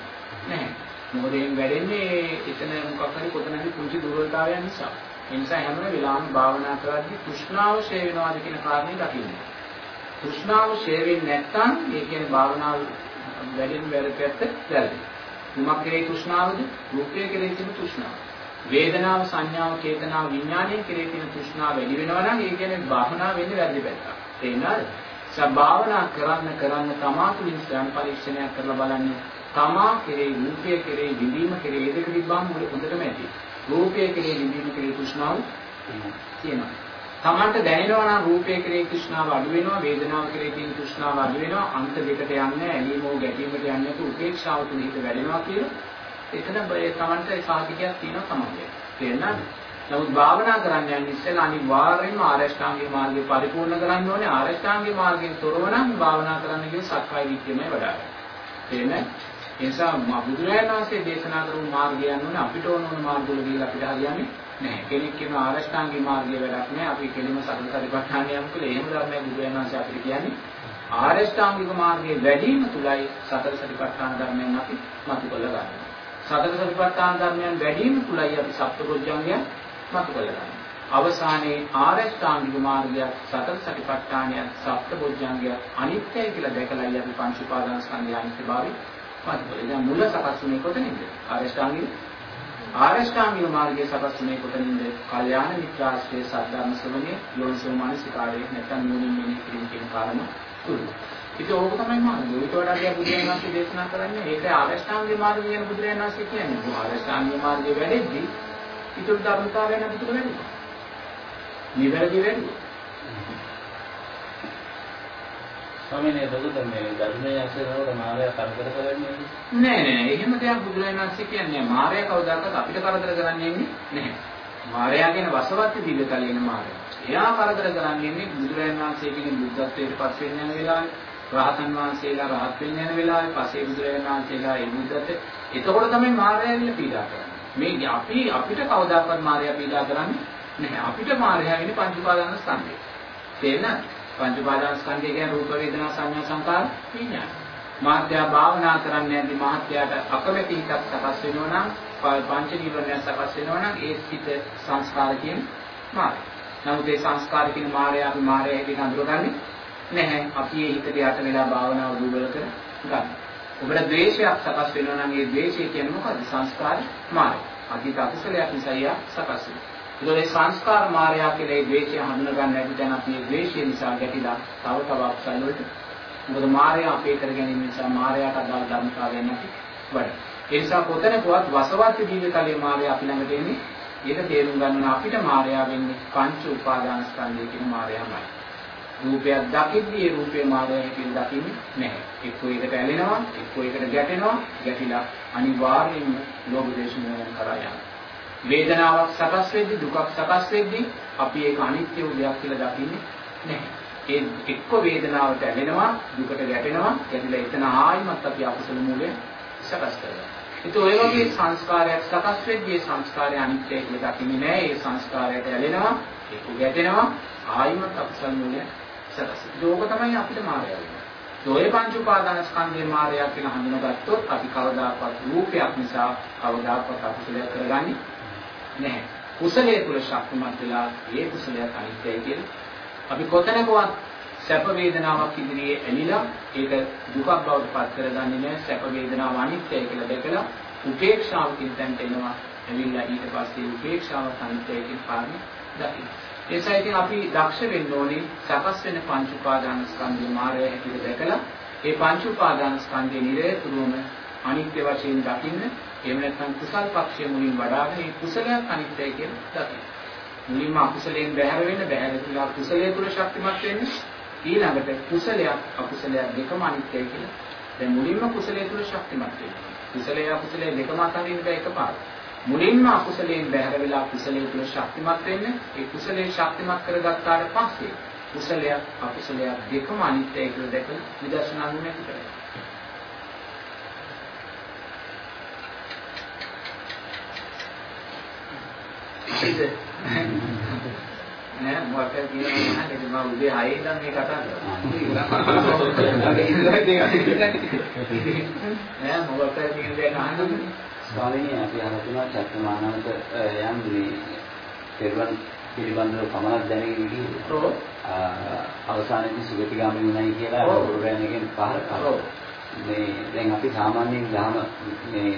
නැහැ. මොකද එයින් වැඩෙන්නේ එතන මොකක් හරි කොතනකදී කුංචි දුර්වලතාවයන් නිසා. ඒ නිසා හැම වෙලාවෙම භාවනා කරද්දී තෘෂ්ණාව ෂේ වෙනවාද කියන කාරණේ දකින්න. තෘෂ්ණාව ෂේ වෙන්නේ නැත්නම් ඒ කියන්නේ භාවනාව වැඩෙන වැඩ පැත්ත වැරදි. කුමක් කෙරේ තෘෂ්ණාවද? රූපය කෙරේ තියෙන තෘෂ්ණාව. වේදනාව සංඥාව චේතනාව විඥානය කෙරේ තියෙන තෘෂ්ණාව වැඩි වෙනවා නම් ඒ කියන්නේ භාවනාව වෙන්නේ වැරදි පැත්තට. තේරෙනවද? සබාවනා කරන්න කරන්න තමා තුළින් ස්වයං පරීක්ෂණයක් කරලා බලන්න තමා කෙරේ රූපය කෙරේ විඳීම කෙරේ ඒ දෙක තිබ්බම හොඳටම ඇති. රූපය කෙරේ විඳීම කෙරේ තෘෂ්ණාව තියෙනවා. තමන්ට දැනෙනවා නම් රූපය කෙරේ තෘෂ්ණාව අඩු වෙනවා වේදනාව කෙරේ තියෙන තෘෂ්ණාව අඩු වෙනවා අන්ත දෙකට යන්නේ ඇලීම හෝ ගැටීමට යන්නේ නැතුව උපේක්ෂාව තුල හිත වැඩෙනවා කියලා එතන තමන්ට සාහිතිකයක් තියෙනවා තමයි. තේරෙනවද? නමුත් භාවනා කරන්න යන ඉස්සෙල්ලා අනිවාර්යයෙන්ම ආරෂ්ඨාංගික මාර්ගය පරිපූර්ණ කරන්න ඕනේ. ආරෂ්ඨාංගික මාර්ගයෙන් තොරව නම් භාවනා කරන්න කිව්ව සක්කාය විච්‍යමයි වඩාගන්න. තේරෙනවද? ඒ නිසා බුදුරජාණන් වහන්සේ දේශනා කරපු මාර්ගය යන්නේ අපිට ඕන ඕන මාර්ගවල ගිහිල්ලා අපිට හරියන්නේ නැහැ. කෙනෙක් කියන ආරෂ්ඨාංගික මාර්ගය වැඩක් නැහැ. අපි කෙලිම සතර සතිපට්ඨාන යමු කියලා එහෙම ධර්මයක් බුදුරජාණන් වහන්සේ අපිට කියන්නේ. ආරෂ්ඨාංගික මාර්ගයේ වැඩිම තුලයි සතර සතිපට්ඨාන ධර්මයන් අපි මතු කරලා ගන්නවා. සතර සතිපට්ඨාන ධර්මයන් වැඩිම තුලයි අපි සප්තගොජ්ජංගයන් මතු කරගන්නේ. අවසානයේ ආරෂ්ඨාංගික මාර්ගය සතර සතිපට්ඨානය සප්තබොජ්ජංගය අනිත්‍යයි කියලා දැකලායි අපි පංච උපාදාන ස්කන්ධය අනිත්‍යභාවය මතු කරේ. දැන් මුල සකස් වුණේ කොතනින්ද? ආරෂ්ඨාංගික ආරෂ්ඨාංගික මාර්ගයේ සකස් වුණේ කොතනින්ද? කල්යාණ මිත්‍රාශ්‍රයේ සද්ධර්ම ශ්‍රවණය යෝනිසෝ මානසිකාරයේ නැත්නම් නුනින් මෙනෙහි කිරීම කියන කාරණා තුරු. ඉතින් ඕක තමයි මාර්ගය. ඊට වඩා දෙයක් බුදුරජාණන් වහන්සේ දේශනා කරන්නේ ඒක ආරෂ්ඨාංගික මාර්ගය ගැන බුදුරජාණන් වහන්සේ කියන්නේ. ආරෂ්ඨාංගික මාර්ගය වැඩෙද්දී ඊටු ධර්මතාව ගැන අපිට වැඩි. නිවැරදි වැඩි. ස්වාමීනි බුදුදහමේ ධර්මයේ අසරණව මායя කරදර කරන්නේ නෑ නෑ එහෙම දෙයක් බුදුරජාණන් වහන්සේ කියන්නේ මායя කවදාකවත් අපිට කරදර කරන්නේ නෑ මායя කියන වසවත් දීර්ඝ කාලීන මායя එයා කරදර කරන්නේ බුදුරජාණන් වහන්සේ කියන බුද්ධත්වයට පත් වෙන යන වෙලාවේ රහතන් වහන්සේලා රහත් වෙන්න යන වෙලාවේ පසේ බුදුරජාණන් වහන්සේලා එමුද්දට එතකොට තමයි මායя ඇවිල්ලා පීඩා කරන්නේ. මේ අපි අපිට කවදාකවත් මායя පීඩා කරන්නේ නැහැ. අපිට මායя වෙන්නේ පංච උපාදාන ස්කන්ධය. තේරෙනවද? පංච උපාදාන ස්කන්ධය කියන්නේ රූප වේදනා සංඥා සංකාර විඥාන. මාත්‍යා භාවනා කරන්නේ නැති මහත්යාට අකමැති හිතක් සකස් වෙනවා නම් පංච නීවරණයක් සකස් වෙනවා නම් ඒ සිත සංස්කාර කියන මායя. නමුත් ඒ සංස්කාර කියන මායя අපි මායя හැටියට හඳුනගන්නේ නැහැ. අපි ඒ හිතට යට වෙලා භාවනාව දුර්වල කර ගන්න. ඔබට ද්වේෂයක් සකස් වෙනවා නම් ඒ ද්වේෂය කියන්නේ මොකද්ද? සංස්කාර මාර්ගය. අතීත අකුසලයක් නිසා එයා සකස් වෙනවා. ඒකේ සංස්කාර මායя කියලා ඒ ද්වේෂය හඳුනගන්න නැති දැන් අපි ඒ ද්වේෂය නිසා ගැටිලා තව තවත් අකුසල වලට. මොකද මායя අපේ කරගැනීම නිසා මායයට අදාළ ධර්මතාවය නැති වැඩ. ඒ නිසා කොතැනකවත් වසවත් ජීවිතලේ මායя අපි ළඟට එන්නේ ඒක තේරුම් ගන්න අපිට මායя වෙන්නේ පංච උපාදාන ස්කන්ධය කියන මායяමයි. රූපයක් දකිද්දී ඒ රූපේ මායя හැටියට දකින්නේ නැහැ. එක්කෝ ඒකට ඇලෙනවා, එක්කෝ ඒකට ගැටෙනවා, ගැටිලා අනිවාර්යයෙන්ම ලෝභ දේශ මොහයන් කරා යනවා. වේදනාවක් සකස් වෙද්දී දුකක් සකස් වෙද්දී අපි ඒක අනිත්‍ය වූ දෙයක් කියලා දකින්නේ නැහැ. ඒ එක්ක වේදනාවට ඇලෙනවා, දුකට ගැටෙනවා, ගැටිලා එතන ආයිමත් අපි අකුසල මූලය සකස් කරනවා. ඒත් ඔය වගේ සංස්කාරයක් සකස් වෙද්දී ඒ සංස්කාරය අනිත්‍යයි කියලා දකින්නේ නැහැ. ඒ සංස්කාරයට ඇලෙනවා, ඒක ගැටෙනවා, ආයිමත් අකුසල මූලය සකස්. ඒක තමයි අපිට මායя වෙන්නේ. ඔය පංච උපාදාන ස්කන්ධේ මායя කියලා හඳුනගත්තොත් අපි කවදාකවත් රූපයක් නිසා කවදාකවත් අකුසලයක් කරගන්නේ නැහැ. කුසලයේ තුල ශක්තිමත් වෙලා ඒ කුසලයක් අනිත්‍යයි කියලා අපි කොතැනකවත් සැප වේදනාවක් ඉදිරියේ ඇලිලා ඒක දුකක් බවට පත් කරගන්නේ නැහැ. සැප වේදනාව අනිත්‍යයි කියලා දැකලා උපේක්ෂාවකින් තැන්ට එනවා. ඇවිල්ලා ඊට පස්සේ උපේක්ෂාව අනිත්‍යයි කියන කාරණේ දකින්න. ඒසයි ඉතින් අපි දක්ෂ වෙන්න ඕනේ සකස් වෙන පංච උපාදාන ස්කන්ධේ මායя හැටියට දැකලා ඒ පංච උපාදාන ස්කන්ධේ නිරේතුරුවම අනිත්‍ය වශයෙන් දකින්න එහෙම නැත්නම් කුසල් පක්ෂය මුලින් වඩාගෙන මේ කුසලයක් අනිත්‍යයි කියලා දකින්න. මුලින්ම අකුසලයෙන් බැහැර වෙන්න බැහැර තුලා කුසලයේ තුල ශක්තිමත් වෙන්න ඊළඟට කුසලයක් අකුසලයක් දෙකම අනිත්‍යයි කියලා. දැන් මුලින්ම කුසලයේ තුල ශක්තිමත් වෙන්න. කුසලයේ අකුසලයේ දෙකම අතරින් බෑ එකපාරට. මුලින්ම අකුසලයෙන් බැහැර වෙලා කුසලයේ තුල ශක්තිමත් වෙන්න ඒ කුසලයේ ශක්තිමත් කරගත්තාට පස්සේ කුසලයක් අකුසලයක් දෙකම අනිත්‍යයි කියලා දැක විදර්ශනා නුවණට කරයි. නෑ මොකක්ද කියනවා නේද මම උදේ 6 ඉඳන් මේ කතා කරන්නේ. නෑ මොකක්ද කියන දේ අහන්නේ. ස්වාමීනි අපි අහතුනා චක්කමානන්ත යම් මේ පෙරවන් පිළිබඳව පමණක් දැනගෙන ඉන්නේ. ඔව්. අවසානයේදී සුගතිගාමී වුණයි කියලා ගුරුවරයාගෙන් පහර කරා. මේ දැන් අපි සාමාන්‍යයෙන් දහම මේ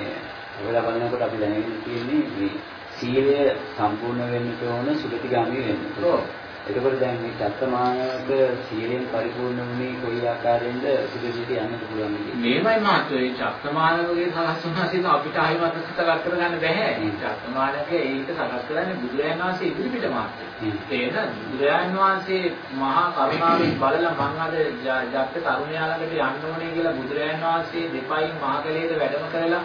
වෙලා බලනකොට අපි දැනගෙන තියෙන්නේ මේ සීලය සම්පූර්ණ වෙන්න ඕන සුගතිගාමී වෙන්න. ඔව්. එතකොට දැන් මේ චත්තමානක සීලෙන් පරිපූර්ණ වුණේ කොයි ආකාරයෙන්ද සුගතියට යන්න පුළුවන් කියන්නේ. මේමයි මාත්‍රේ චත්තමානකගේ සකස් වුණාසින් අපිට ආයෙමත් සකස් කරගන්න බෑ. චත්තමානකේ ඒක සකස් කරන්නේ බුදුරජාණන් වහන්සේ ඉදිරිපිට මාත්‍රේ. තේන බුදුරජාණන් වහන්සේ මහා කරුණාවෙන් බලලා මං අද ජත්ත තරුණයා ළඟට යන්න ඕනේ කියලා බුදුරජාණන් වහන්සේ දෙපයින් මහකලේද වැඩම කරලා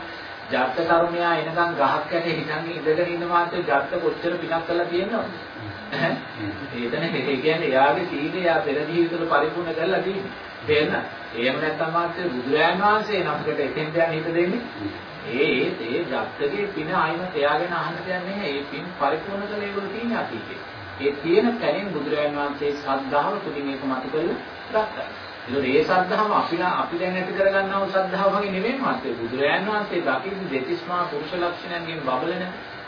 ජත්ත තරුණයා එනකන් ගහක් යට හිටන් ඉඳගෙන ඉන්න මාත්‍රේ ජත්ත කොච්චර පිටක් කරලා තියෙනවද? ඒතන ඒ කියන්නේ එයාගේ සීලය යා පෙර ජීවිතවල පරිපූර්ණ කරලා තියෙන්නේ. තේරෙනවද? එහෙම නැත්නම් මාත්‍රේ බුදුරජාණන් වහන්සේ නමකට එතෙන්ට යන්න හිත දෙන්නේ. ඒ ඒ ඒ ජත්තගේ පින ආයිමත් එයාගෙන අහන්න දෙයක් නැහැ. ඒ පින් පරිපූර්ණ කළ ඒගොල්ලෝ තියෙන අතීතේ. ඒ තියෙන තැනින් බුදුරජාණන් වහන්සේ ශ්‍රද්ධාව තුලින් මේක මත කරලා ගත්තා. ඒකෝ ඒ ශ්‍රද්ධාව අපි අපි දැන් ඇති කරගන්නා වූ ශ්‍රද්ධාව වගේ නෙමෙයි මාත්‍රේ. බුදුරජාණන් වහන්සේ දකින්න දෙතිස්මා පුරුෂ ලක්ෂණයන්ගෙන් බබලන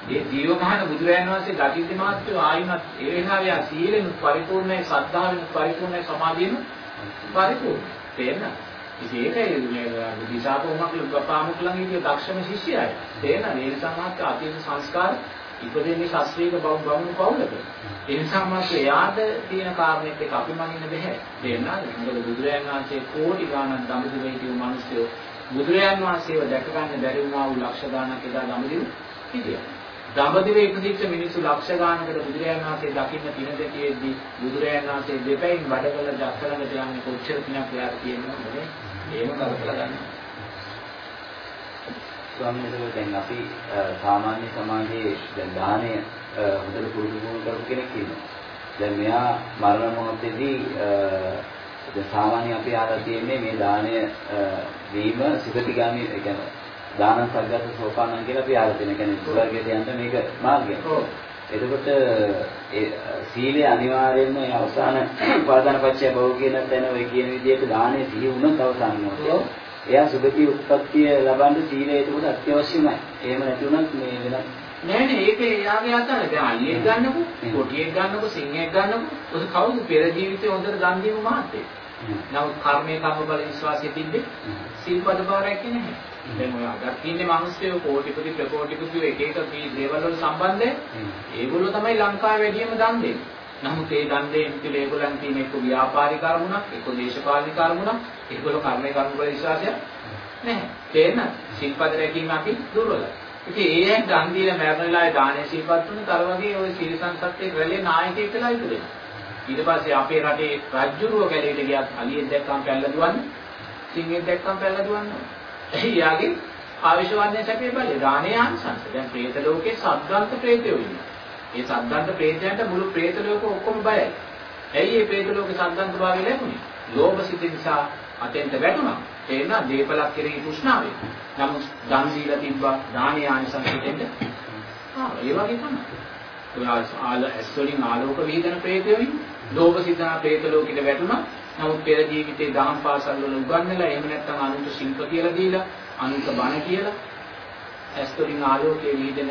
ඒ ජීවමාන බුදුරජාණන් වහන්සේ දකිද්දි මාත්‍රෝ ආයිමත් ඒ වෙනාවිය සීලෙන් පරිපූර්ණයි ශ්‍රද්ධාවෙන් පරිපූර්ණයි සමාධියෙන් පරිපූර්ණ. තේරෙනවද? ඉතින් ඒකයි මේ දිසාපෝමක් ලුගපාමුක් ළඟ ඉන්න දක්ෂම ශිෂ්‍යයයි. තේරෙනවද? ඒ නිසා මාත් අතීත සංස්කාර ඉපදෙන්නේ ශාස්ත්‍රීය බමුණු පවුලක. ඒ නිසා මාත් එයාට තියෙන කාරණෙත් එක අපි මනින්න බෑ. තේරෙනවද? මොකද බුදුරජාණන් වහන්සේ කෝටි ගාණක් දඹදිව හිටිය මිනිස්සු බුදුරජාණන් වහන්සේව දැක ගන්න බැරි වුණා වූ ලක්ෂ ගාණක් එදා දඹදිව හිටියා. දඹදිවේ ඉපදිච්ච මිනිස්සු ලක්ෂ ගානකට බුදුරජාණන් වහන්සේ දකින්න පින දෙතියෙද්දි බුදුරජාණන් වහන්සේ දෙපැයින් වැඩ කළ ජක්කලකට යන්නේ කොච්චර පිනක් එයාට තියෙනවද නේ? එහෙම කරකලා ගන්න. ස්වාමීන් වහන්සේ දැන් අපි සාමාන්‍ය සමාජයේ දැන් දානය හොඳට පුරුදු පුහුණු කරපු කෙනෙක් ඉන්නවා. දැන් මෙයා මරණ මොහොතේදී දැන් සාමාන්‍ය අපි අහලා තියෙන්නේ මේ දානය දීම සුගතිගාමී ඒ කියන්නේ දාන සග්ගත සෝපානන් කියලා අපි අහලා තියෙන. කියන්නේ ස්වර්ගයට යන්න මේක මාර්ගය. එතකොට ඒ සීලය අනිවාර්යයෙන්ම අවසාන උපාදාන පත්‍ය භව කියන තැන ඔය කියන විදිහට දානේ සිහි වුණොත් අවසාන මොහොතේ එයා සුගති උත්පත්තිය ලබන්න සීලය එතකොට අත්‍යවශ්‍යමයි. එහෙම නැති වුණත් මේ වෙන නෑ නෑ ඒක එයාගේ අතන දැන් අයියෙක් ගන්නකො කොටියෙක් ගන්නකො සිංහෙක් ගන්නකො ඔත කවුද පෙර ජීවිතේ හොඳට දන් දීම මාත්තේ. නමුත් කර්මයේ කර්ම බල විශ්වාසයේ තිබ්බේ සීල්පද බාරයක් නැහැ. දැන් ඔය අදත් ඉන්නේ මිනිස්සු කෝටිපති ප්‍රකෝටිපති එක එක මේ දේවල් වල සම්බන්ධය ඒගොල්ලෝ තමයි ලංකාවේ වැඩිම දන් දෙන්නේ. නමුත් ඒ දන් දෙන්න කියලා ඒගොල්ලන් තියෙන එක්ක ව්‍යාපාරික කර්මුණක්, එක්ක දේශපාලනික කර්මුණක්, ඒගොල්ලෝ කර්මයේ කර්ම වල විශ්වාසය නැහැ. තේරෙනවද? සිල්පද රැකීම අපි දුර්වලයි. ඉතින් ඒ ඇයි දන් දීලා මරණ වෙලාවේ දානේ සිල්පත් තුන තර වගේ ওই සීල සංසත්තේ රැළේ නායකයෙක් වෙලා ඉතුරුනේ. ඊට පස්සේ අපේ රටේ රජ්ජුරුව කැලේට ගියත් අලියෙන් දැක්කම පැල්ල දුවන්නේ. සිංහෙන් දැක්කම පැල්ල දුවන්නේ. එයාගේ ආවිෂවන්නේ සැපේ බලේ දානේ ආංශංශ. දැන් പ്രേත ලෝකේ සද්දන්ත പ്രേතයෝ ඉන්නවා. ඒ සද්දන්ත പ്രേතයන්ට මුළු പ്രേත ලෝක ඔක්කොම බයයි. ඇයි මේ പ്രേත ලෝකේ සද්දන්ත භාවය ලැබුණේ? ලෝභ සිත නිසා අතෙන්ට වැටුණා. තේරෙනවා දීපලක් කෙරෙහි කුෂ්ණාවේ. නමුත් දන් දීලා තිබ්බා දානේ ආනිසංස දෙන්න. ආ ඒ වගේ තමයි. ඔය ආල ඇස් වලින් ආලෝක විහිදෙන ප්‍රේතයෝ ඉන්නේ. ලෝභ සිතනා പ്രേත ලෝකෙට වැටුණා. නමුත් පෙර ජීවිතේ දහම් පාසල් වල උගන්වලා එහෙම නැත්නම් අනුන්ට ශිල්ප කියලා දීලා අනුන්ට බණ කියලා ඇස්තරින් ආලෝකයේ විහිදෙන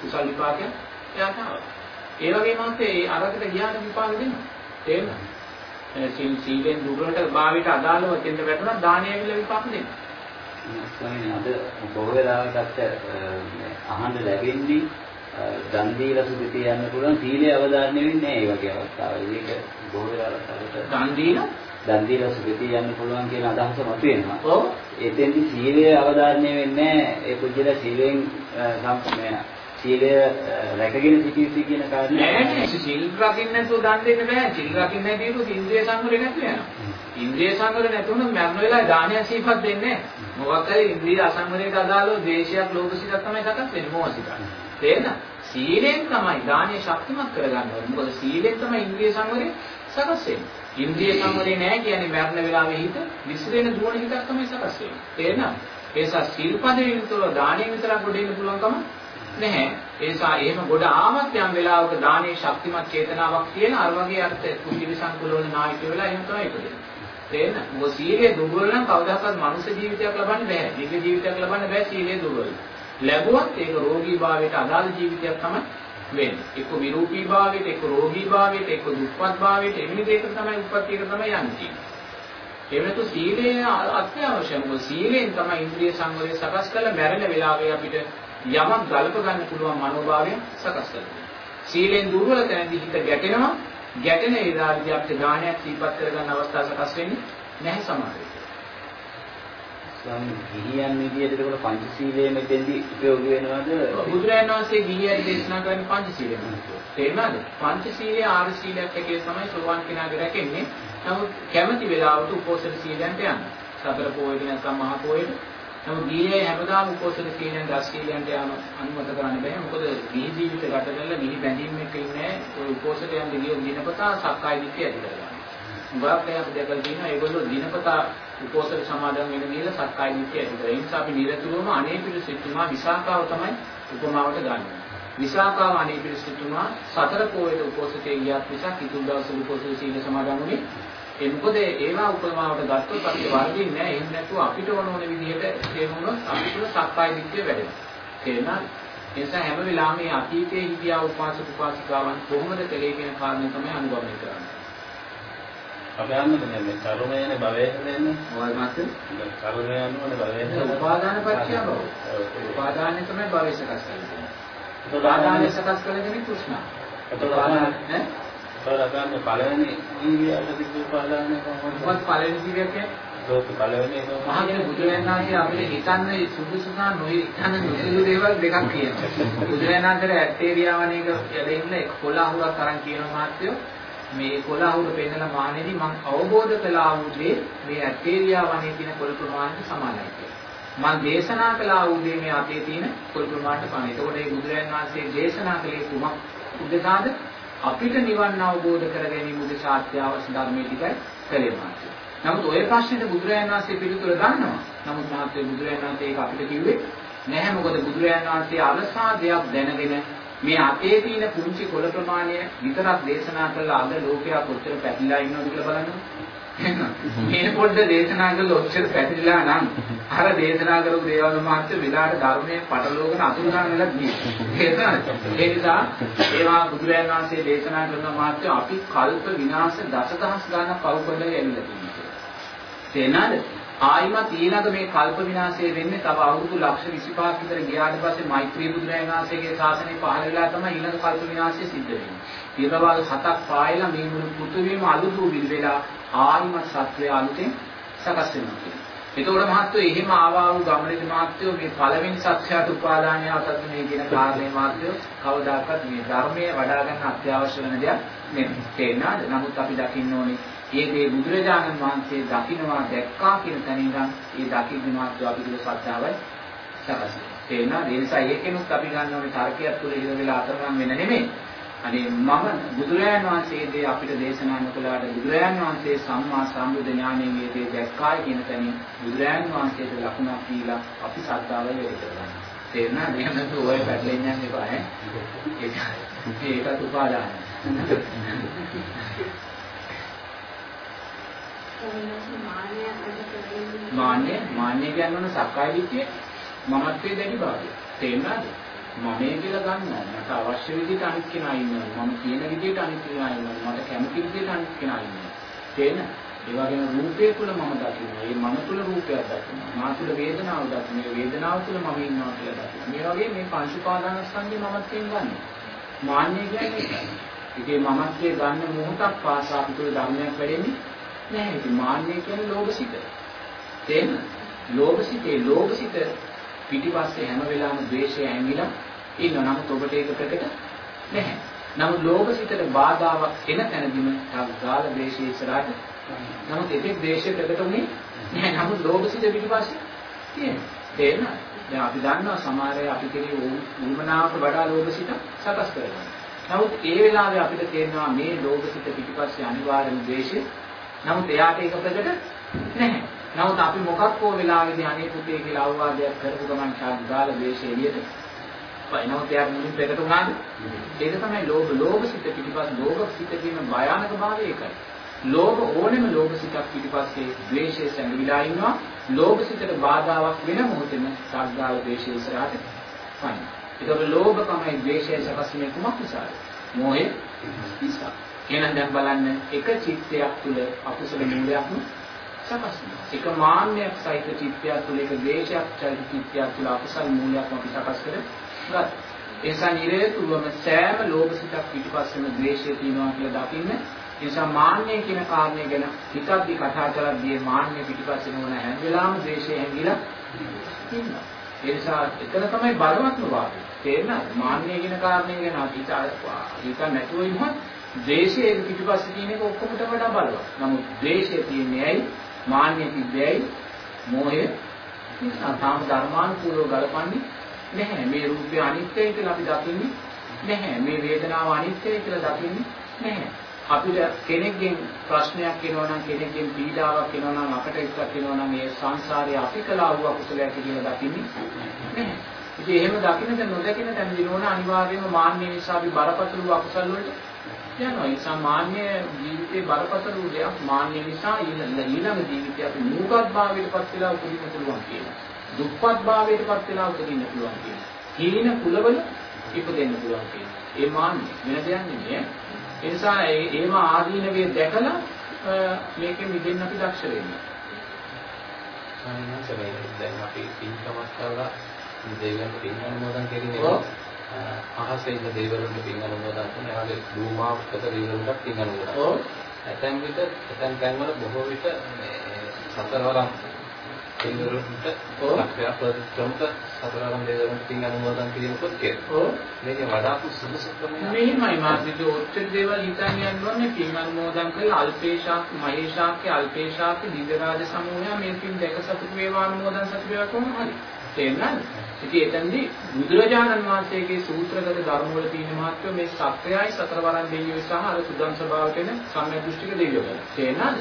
කුසල් විපාකයක් එයාට ආවා. ඒ වගේම අපේ අරකට ගියාට විපාක දෙනවා. තේරෙනවද? සීල් සීලෙන් දුරට භාවිත අදාළව දෙන්න වැටුණා දානය ඇවිල්ලා විපාක දෙනවා. ස්වාමීනි අද බොහෝ වෙලාවකට අහන්න ලැබෙන්නේ දන් දීලා සුගතිය යන්න පුළුවන් සීලය අවධාරණය වෙන්නේ නැහැ ඒ වගේ අවස්ථාවල. ඒක බොහෝ වෙලාවට දන් දීලා දන් දීලා සුගතිය යන්න පුළුවන් කියන අදහස මතුවෙනවා. ඔව්. එතෙන්දි සීලය අවධාරණය වෙන්නේ නැහැ. ඒ පුජ්‍යල සීලෙන් සම්පූර්ණ සීලය රැකගෙන සිටීසි කියන කාරණේ නෑ නෑ සීල් රකින්න නැතුව දන් දෙන්න බෑ. සීල් රකින්න නැතිව ඉන්ද්‍රිය සංවරය නැතුව යනවා. ඉන්ද්‍රිය සංවරය නැතුවම මරණ වෙලාවේ දානය සීපත් දෙන්නේ නැහැ. මොකක් හරි ඉන්ද්‍රිය අසංවරයට අදාළව ද්වේෂයක් ලෝභසිතක් තමයි සකස් වෙන්නේ මොහොසිතක්. තේරෙනවද? සීලෙන් තමයි දානීය ශක්තිමත් කරගන්න ඕනේ. මොකද සීලෙන් තමයි ඉන්ද්‍රිය සංවරය සකස් වෙන්නේ. ඉන්ද්‍රිය සංවරය නැහැ කියන්නේ මරණ වෙලාවේ හිත විසිරෙන දුවන හිතක් තමයි සකස් වෙන්නේ. තේරෙනවද? ඒ නිසා සීල්පදයෙන් යුතුව දානීය විතරක් ගොඩ එන්න පුළුවන්කම නැහැ. ඒ නිසා එහෙම ගොඩ ආමත් යම් වෙලාවක දානීය ශක්තිමත් චේතනාවක් තියෙන අර වගේ අර්ථ කුංජි විසංකුල වල නායක වෙලා එහෙම තමයි ඉපදෙන්නේ. තේරෙනවද? මොකද සීලය දුර්වල නම් කවදාකවත් මනුෂ්‍ය ජීවිතයක් ලබන්න බෑ. දිව්‍ය ජීවිතයක් ලබන්න බෑ සීලය දුර්වල. ලැබුවත් ඒක රෝගී භාවයට අදාළ ජීවිතයක් තමයි වෙන්නේ. එක්ක විරූපී භාවයට, එක්ක රෝගී භාවයට, එක්ක දුක්පත් භාවයට එවැනි දෙයකට තමයි උපත්තියක තමයි යන්නේ. එවෙනතු සීලය අත්‍යවශ්‍යම. මොකද සීලෙන් තමයි ඉන්ද්‍රිය සංවරය සකස් කරලා මැරෙන වෙලාවේ අපිට යමක් ගලප ගන්න පුළුවන් මනෝභාවය සකස් කරගන්න. සීලෙන් දුර්වල තැනදී හිත ගැටෙනවා. ගැටෙන වේලාවදී අපිට ඥානයක් සීපත් කරගන්න අවස්ථාව සකස් වෙන්නේ නැහැ සමහර ස්වාමී ගිහියන් විදියට ඒකට පංචශීලයේ මෙතෙන්දී උපයෝගී වෙනවද? බුදුරජාණන් වහන්සේ ගිහියන් දේශනා කරන්නේ පංචශීලය. තේරුණාද? පංචශීලය ආර්ය සීලයක් හැටියට තමයි සෝවාන් කෙනාගේ රැකෙන්නේ. නමුත් කැමැති වෙලාවට උපෝසථ සීලයන්ට යන්න. සතර පොයේ නැත්නම් මහා පොයේ. නමුත් ගිහියේ හැමදාම උපෝසථ සීලයන් දස් සීලයන්ට යන අනුමත කරන්න බෑ. මොකද ගිහි ජීවිත ගත කරලා ගිහි බැඳීම් එක්ක ඉන්නේ ඔය උපෝසථයන් දිගිය දිනපතා සක්කාය දිට්ඨිය ඇති කරගන්න. උගාක් අපි දැකලා තියෙනවා ඒගොල්ලෝ දිනපතා උපෝසථ සමාදන් වෙන නිල සක්කාය දිට්ඨිය ඇති කරගන්න. ඒ නිසා අපි නිරතුරුවම අනේ පිළිසිතුමා විසාකාව තමයි උපමාවට ගන්නෙ. විසාකාව අනේ පිළිසිතුමා සතර පොයේ උපෝසථයේ ගියත් විසක් ඉතුරු දවස් උපෝසථ සීල සමාදන් වුණේ ඒ මොකද ඒවා උපමාවට ගත්තොත් අපිට වර්ධින්නේ නැහැ. එහෙම නැතුව අපිට ඕන ඕන විදිහට තේරුනොත් අපිට සක්කාය දිට්ඨිය වැඩෙනවා. තේරෙනවද? ඒ නිසා හැම වෙලාවෙම මේ අතීතයේ හිටියා උපාසක උපාසිකාවන් කොහොමද කලේ කියන කාරණේ තමයි අනුගමනය කරන්නේ. අපයන්නද මේ කර්මයනේ භවයට දෙන්නේ. මොකද මාත්? කර්මය අනුවනේ භවයට. උපාදාන පත්‍ය භව. උපාදානය තමයි භවය සකස් කරන්නේ. උපාදානය සකස් කරන්නේ තෘෂ්ණා. එතකොට ඈ? කරගන්න පළවෙනි ජීවියට තිබු උපාදානය කොහොමද? මොකක්ද පළවෙනි කියන්නේ? ලෝක පළවෙනි මහගෙන බුදුරජාණන් වහන්සේ අපිට හිතන්නේ සුදුසුසා නොයි හිතන නුසුදු දේවල් දෙකක් කියනවා. බුදුරජාණන් වහන්සේ ඇත්තේරියාවණේක යදෙන්න කොලාහුරක් අරන් කියන මාත්‍යෝ මේ කොලාහුර පෙන්නලා මානෙදි මම අවබෝධ කළා වූ දේ මේ ඇත්තේරියාවණේ තියෙන කොළ ප්‍රමාණයට සමානයි කියලා. මම දේශනා කළා වූ දේ මේ අතේ තියෙන කොළ ප්‍රමාණයට සමානයි. ඒකෝට මේ බුදුරජාණන් වහන්සේ දේශනා කළේ කුමක් උදෙසාද? අපිට නිවන් අවබෝධ කර ගැනීම උදෙසා අත්‍යවශ්‍ය ධර්මයේ ටිකයි කලේ මාත්‍ය. නමුත් ওই ප්‍රශ්නෙට බුදුරජාණන් වහන්සේ පිළිතුර දන්නවා. නමුත් මාත්‍ය බුදුරජාණන් වහන්සේ ඒක අපිට කිව්වේ නැහැ. මොකද බුදුරජාණන් වහන්සේ අලසා දෙයක් දැනගෙන මේ අතේ තියෙන පුංචි කොළ ප්‍රමාණය විතරක් දේශනා කළා අද ලෝකයා කොච්චර පැතිලා ඉන්නවද කියලා බලන්න. මේ පොඩ්ඩ දේශනා කළ ඔච්චර පැතිලා නම් අර දේශනා කරපු දේවල් මාත්‍ය විලාට ධර්මයේ පටලෝකන අතුරුදාන වෙලා තියෙනවා. ඒ නිසා ඒවා බුදුරජාණන් වහන්සේ දේශනා කරන මාත්‍ය අපි කල්ප විනාශ දසදහස් ගාණක් පව් කරලා යන්නේ තේනද? ආයිමත් ඊළඟ මේ කල්ප විනාශය වෙන්නේ තව අවුරුදු ලක්ෂ 25ක් විතර ගියාට පස්සේ මෛත්‍රී බුදුරජාණන් වහන්සේගේ ශාසනය පහළ වෙලා තමයි ඊළඟ කල්ප විනාශය සිද්ධ වෙන්නේ. ඊළවල් හතක් පායලා මේ මුළු පෘථිවියම අලුතු විල් වෙලා ආයිමත් සත්වය අලුතෙන් සකස් වෙනවා කියන්නේ. එතකොට මහත්වෝ එහෙම ආවා වූ ගමනේදී මහත්වෝ මේ පළවෙනි සත්‍යයට උපාදානය අතත් මේ කියන කාරණේ මහත්වෝ කවදාකවත් මේ ධර්මයේ වඩා ගන්න අත්‍යවශ්‍ය වෙන දෙයක් නෙමෙයි. තේරෙනවද? නමුත් අපි දකින්න ඕනේ ඒ දේ බුදුරජාණන් වහන්සේ දකින්නවා දැක්කා කියන තැන ඉඳන් ඒ දකින්න මහත්වෝ අපි කියන සත්‍යාවයි සකස් තේරෙනවද? ඒ නිසා ඒකෙනුත් අපි ගන්න ඕනේ තර්කයක් තුළ ඉඳ වෙලා අතරමං වෙන නෙමෙයි. අනේ මම බුදුරජාණන් වහන්සේ දේ අපිට දේශනා නොකළාට බුදුරජාණන් වහන්සේ සම්මා සම්බුද්ධ ඥානයෙන් මේ දේ දැක්කායි කියන තැනින් බුදුරජාණන් වහන්සේට ලකුණක් දීලා අපි ශ්‍රද්ධාව වැඩි කරගන්නවා. තේරුණාද? එහෙම නැත්නම් ඔය පැටලෙන්න යන්න එපා ඈ. ඒක ඒකත් උපාදානයි. මාන්නය මාන්නය කියන්නේ සක්කාය දිට්ඨිය මමත්වයේ දැඩි භාවය. තේරුණාද? මමේ කියලා ගන්නවා. මට අවශ්‍ය විදිහට අනිත් කෙනා ඉන්නවා. මම කියන විදිහට අනිත් කෙනා ඉන්නවා. මට කැමති විදිහට අනිත් කෙනා ඉන්නවා. තේන? ඒ වගේම රූපය තුළ මම දකිනවා. ඒ මන තුළ රූපයක් දකිනවා. මා තුළ වේදනාව දකිනවා. වේදනාව තුළ මම ඉන්නවා කියලා දකිනවා. මේ වගේ මේ පංච උපාදානස්කන්ධය මමත්වයෙන් ගන්න. මාන්නය කියන්නේ ඒකයි. ඒකේ මමත්වයේ ගන්න මොහොතක් පාසා අපිට ධර්මයක් වැඩෙන්නේ නැහැ. ඉතින් මාන්නය කියන්නේ ලෝභසිත. තේන? ලෝභසිතේ ලෝභසිත පිටිපස්සේ හැම වෙලාවෙම ද්වේෂය ඇඟිලා ඉන්නවා. නමුත් ඔබට ඒක ප්‍රකට නැහැ. නමුත් ලෝභ සිතට බාධාවක් එන තැනදීම ගාල ද්වේෂය ඉස්සරහට. නමුත් ඒකේ ද්වේෂය ප්‍රකට උනේ නැහැ. නමුත් ලෝභ සිත පිටිපස්සේ තියෙනවා. තේරෙනවද? දැන් අපි දන්නවා සමහර අය අපි කෙරේ උල්මනාවට වඩා ලෝභසිත සකස් කරගන්නවා. නමුත් ඒ වෙලාවේ අපිට තේරෙනවා මේ ලෝභසිත පිටිපස්සේ අනිවාර්යම ද්වේෂය. නමුත් එයාට ඒක ප්‍රකට නැහැ. නමුත් අපි මොකක් හෝ වෙලාවෙදී අනේ පුතේ කියලා අවවාදයක් කරපු ගමන් ඡාඩ් දාලා ද්වේෂය එළියට පයින්වත් එයා මුලින් ප්‍රකට වුණාද? ඒක තමයි ලෝභ ලෝභසිත පිටිපස්ස ලෝභසිත කියන භයානක භාවය ඒකයි. ලෝභ ඕනෙම ලෝභසිතක් පිටිපස්සේ ද්වේෂය සැඟවිලා ඉන්නවා. ලෝභසිතට බාධාවක් වෙන මොහොතේම සාග්ගාව ද්වේෂය ඉස්සරහට පයින්. ඒකවල ලෝභ තමයි ද්වේෂය සකස් වෙන්නේ කුමක් නිසාද? මෝහය නිසා. එහෙනම් දැන් බලන්න එක චිත්තයක් තුළ අකුසල මූලයක් සකස් වෙනවා. එක මාන්නයක් සහිත චිත්තයක් තුළ එක ද්වේෂයක් සහිත චිත්තයක් තුළ අකුසල මූලයක් අපි සකස් කරගත්තා. ඒ නිසා නිරේතුවම සෑම ලෝභසිතක් පිටිපස්සෙම ද්වේෂය තියෙනවා කියලා දකින්න. ඒ නිසා මාන්නය කියන කාරණය ගැන හිතද්දි කතා කරද්දී මාන්නය පිටිපස්සේ නොවන හැම වෙලාවෙම ද්වේෂය හැංගිලා ඉන්නවා. ඒ නිසා එතන තමයි බලවත්ම වාදය. තේරෙනවද? මාන්නය කියන කාරණය ගැන හිත හිත නැතුව ඉන්නත් ද්වේෂයේ පිටිපස්සේ තියෙන එක ඔක්කොමට වඩා බලවත්. නමුත් ද්වේෂය තියෙන්නේ ඇයි? මාන්නය තිබ්බේ ඇයි? මෝහය නිසා තාම ධර්මානුකූලව ගලපන්නේ නැහැ. මේ රූපය අනිත්‍යයි කියලා අපි දකින්නේ නැහැ. මේ වේදනාව අනිත්‍යයි කියලා දකින්නේ නැහැ. අපිට කෙනෙක්ගෙන් ප්‍රශ්නයක් එනවා නම් කෙනෙක්ගෙන් පීඩාවක් එනවා නම් අපට එකක් එනවා නම් මේ සංසාරයේ අපි කළා වූ අකුසලයක් කියලා දකින්නේ නැහැ. ඉතින් එහෙම දකින්නද නොදකින්න දැන් දිනවන අනිවාර්යයෙන්ම මාන්නය නිසා අපි බරපතල වූ අකුසල් වලට යනවා. ඒ නිසා මාන්නය ජීවිතේ බරපතල දෙයක්. මාන්නය නිසා ඊළඟ ජීවිතය අපි මූකත් භාවයටපත් වෙලා උපදින්න පුළුවන් කියනවා. දුප්පත් භාවයටපත් වෙලා උපදින්න පුළුවන් කියනවා. හීන කුලවල ඉපදෙන්න පුළුවන් කියනවා. ඒ මාන්නය වෙන දෙයක් නෙමෙයි. ඒ නිසා ඒම ආදීනවේ දැකලා මේකෙන් මිදෙන්න අපි දක්ෂ වෙන්න. සමහරවිට දැන් අපි පින්කමක් කරලා දෙවියන්ට පින් අනුමෝදන් කිරීමේ අහසේ ඉන්න දේවරුන්ට පින් අනුමෝදන් කරන ඒ වගේ භූමාවකට දේවරුන්ට පින් අනුමෝදන්. ඔව්. ඇතැම් විට ඇතැම් තැන්වල බොහෝ විට මේ සතරවරම් දේවරුන්ට ලක්ෂයක් ප්‍රමුඛ සතරවරම් දේවරුන්ට පින් අනුමෝදන් කිරීමකුත් කියනවා. මේක වඩාත් සුදුසු ක්‍රමයක්. මෙහිමයි මාසිට ඔච්චර දේවල් හිතන්න යන්න ඕනේ පින් අනුමෝදන් කරලා අල්පේශාක් මහේශාක්ගේ අල්පේශාක්ගේ දිව්‍යරාජ සමූහය මේ පින් දැක සතුට වේවා අනුමෝදන් සතුට වේවා කොහොමද හරි. තේරුණාද? ඉතින් එතනදී බුදුරජාණන් වහන්සේගේ සූත්‍රගත ධර්ම වල තියෙන මහත්ව මේ සත්‍යයයි සතරවරන් දෙවියෝ සහ අර සුදන් ස්වභාවයට එන සම්‍යක් දෘෂ්ටික දෙවියෝ ගැන. තේරුණාද?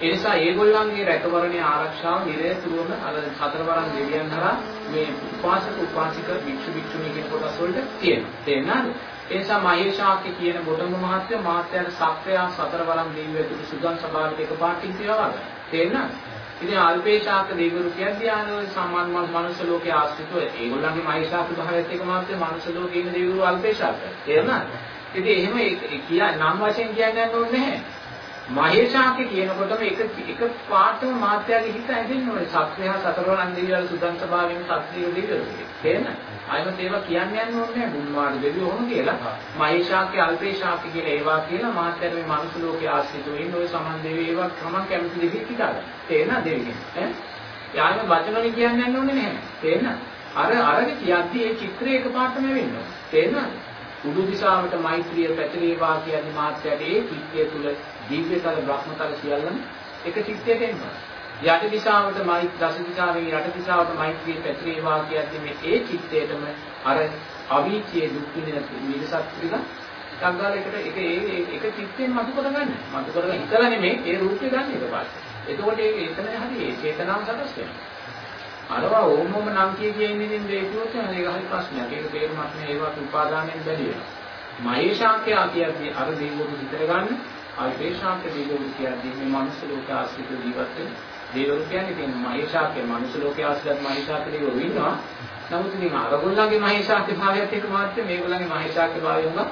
ඒ නිසා ඒගොල්ලන්ගේ රැකවරණේ ආරක්ෂාව නිරතුරුවම අර සතරවරන් දෙවියන් හරහා මේ උපාසක උපාසික භික්ෂු භික්ෂුණී කියන කොටස් වලට තියෙනවා. තේරුණාද? ඒ නිසා මහේශාක්‍ය කියන බොඩම මහත්ය මහත්යන සත්‍යය සතරවරන් දෙවියෝ තුරු සුදන් ස්වභාවයට එකපාරටින් තියවා ගන්න. තේරුණාද? ඉතින් අල්පේශාක දෙවිවරු කියන්නේ ආනෝ සම්මාන මනුෂ්‍ය ලෝකයේ ආශ්‍රිතව ඒගොල්ලන්ගේ මහේශාක භාවයත් එක මාත්‍ය මනුෂ්‍ය ලෝකයේ ඉන්න දෙවිවරු අල්පේශාක. තේරුණාද? ඉතින් එහෙම කියා නම් වශයෙන් කියන්නේ ඕනේ නැහැ. මහේශාක කියනකොටම එක එක පාටම මාත්‍යාගේ හිත ඇදෙන්න ඕනේ. සත්‍යය සතරවරන් දෙවියන් සුදන් ස්වභාවයෙන් සත්‍ය දෙවිවරු. තේරුණාද? ආයමත් ඒවා කියන්නේ යන්න ඕනේ නැහැ බුන්වාඩ දෙවියෝ ඔහොම කියලා. මහේශාක්‍ය අල්පේශාක්‍ය කියලා ඒවා කියලා මාත්‍යාර මේ මනුස්ස ලෝකයේ ආශ්‍රිතව ඉන්න ඔය සමන් දෙවියෝ ඒවා කමක් කැමති දෙවියෙක් හිතාගන්න. තේරෙනවද දෙවියන්? ඈ? යාම වචන වලින් කියන්න යන්න ඕනේ නැහැ. තේරෙනවද? අර අරගේ කියද්දි ඒ චිත්‍රය එකපාරටම වෙන්න ඕනේ. තේරෙනවද? උඩු දිශාවට මෛත්‍රිය පැතිරේවා කියන්නේ මාත්‍යාට ඒ චිත්තය තුල දිව්‍යතල බ්‍රහ්මතල සියල්ලම එක චිත්තයක එනවා. යට දිශාවට මෛත් දස දිශාවෙන් යට දිශාවට මෛත්‍රිය පැතිරේවා කියන්නේ මේ ඒ චිත්තයටම අර අවීචයේ දුක් විඳින මිනිසක් පිළිගන්න සංගාල එකට එක ඒ එක චිත්තෙන් මතු කරගන්න. මතු කරගෙන හිතලා නෙමෙයි ඒ රූපය ගන්න එක පාට. එතකොට ඒක එතන හරි ඒ චේතනාව සකස් වෙනවා. අරවා ඕමම නම් කිය කිය ඉන්නේ ඉතින් දේකුවොත් ඒක හරි ප්‍රශ්නයක්. ඒක තේරුමක් නෑ ඒවත් උපාදානයෙන් බැරි වෙනවා. මහේශාක්‍ය ආකියදී අර දේවෝරු විතර ගන්න. අල්පේශාක්‍ය දේවෝරු කියද්දී මේ මනුස්ස ලෝක ආශ්‍රිත ජීවත් වෙන දේවෝරු කියන්නේ ඉතින් මහේශාක්‍ය මනුස්ස ලෝක ආශ්‍රිත මහේශාක්‍ය දේවෝරු ඉන්නවා. නමුත් ඉතින් අරගොල්ලන්ගේ මහේශාක්‍ය භාවයත් එක්ක මාත්‍ය මේගොල්ලන්ගේ මහේශාක්‍ය භාවය උඟ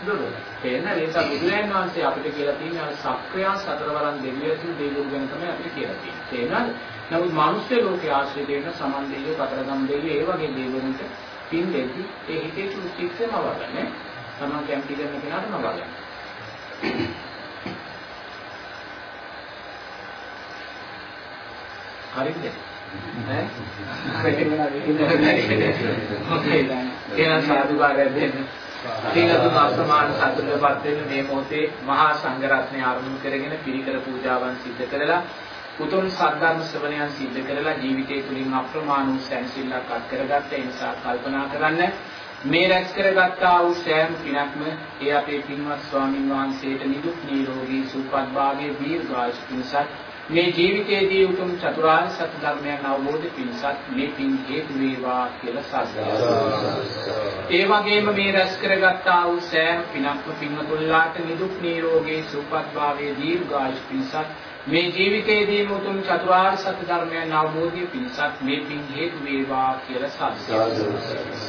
දුර්වල. තේන්න නිසා බුදුරජාණන් වහන්සේ අපිට කියලා තියෙන අර සක්‍රියා සතරවරන් දෙවියන් දේවෝරු ගැන තමයි අපිට කියලා තියෙන්නේ. තේරෙනවද? නමුත් මානුෂ්‍ය ලෝකයේ ආශ්‍රිත වෙන සමන් දෙවියෝ, කතරගම් දෙවියෝ, ඒ වගේ දෙවියන්ට පින් දෙවි ඒ හිතේ සුචිත්තම වගන්නේ. තමන් කැමති කරන කෙනාටම වගන්නේ. හරිද? එහෙනම් සාදුකාරය දෙන්න. සීලතුන් අසමාන සතුටපත් වෙන මේ මොහොතේ මහා සංඝරත්නය ආරම්භ කරගෙන පිරිකර පූජාවන් සිද්ධ කරලා උතුම් සද්ධර්ම ශ්‍රවණයන් සිද්ධ කරලා ජීවිතය තුළින් අප්‍රමාණ වූ සැනසෙල්ලක් අත් කරගත්ත ඒ නිසා කල්පනා කරන්න මේ රැස් කරගත්තා වූ සෑම පිනක්ම ඒ අපේ පින්වත් ස්වාමින් වහන්සේට නිදුක් නිරෝගී සුවපත් භාගයේ දීර්ඝායුෂ පිණිසත් මේ ජීවිතයේදී උතුම් චතුරාර්ය සත්‍ය ධර්මයන් අවබෝධ පිණිසත් මේ පින් හේතු වේවා කියලා සාදුකාරය. ඒ වගේම මේ රැස් කරගත්තා වූ සෑම පිනක්ම පින්වතුන්ලාට නිදුක් නිරෝගී සුවපත් භාවයේ දීර්ඝායුෂ පිණිසත් මේ ජීවිතයේදී උතුම් චතුරාර්ය සත්‍ය ධර්මයන් අවබෝධය පිණිසත් මේ පින් හේතු වේවා කියලා සාදුකාරය.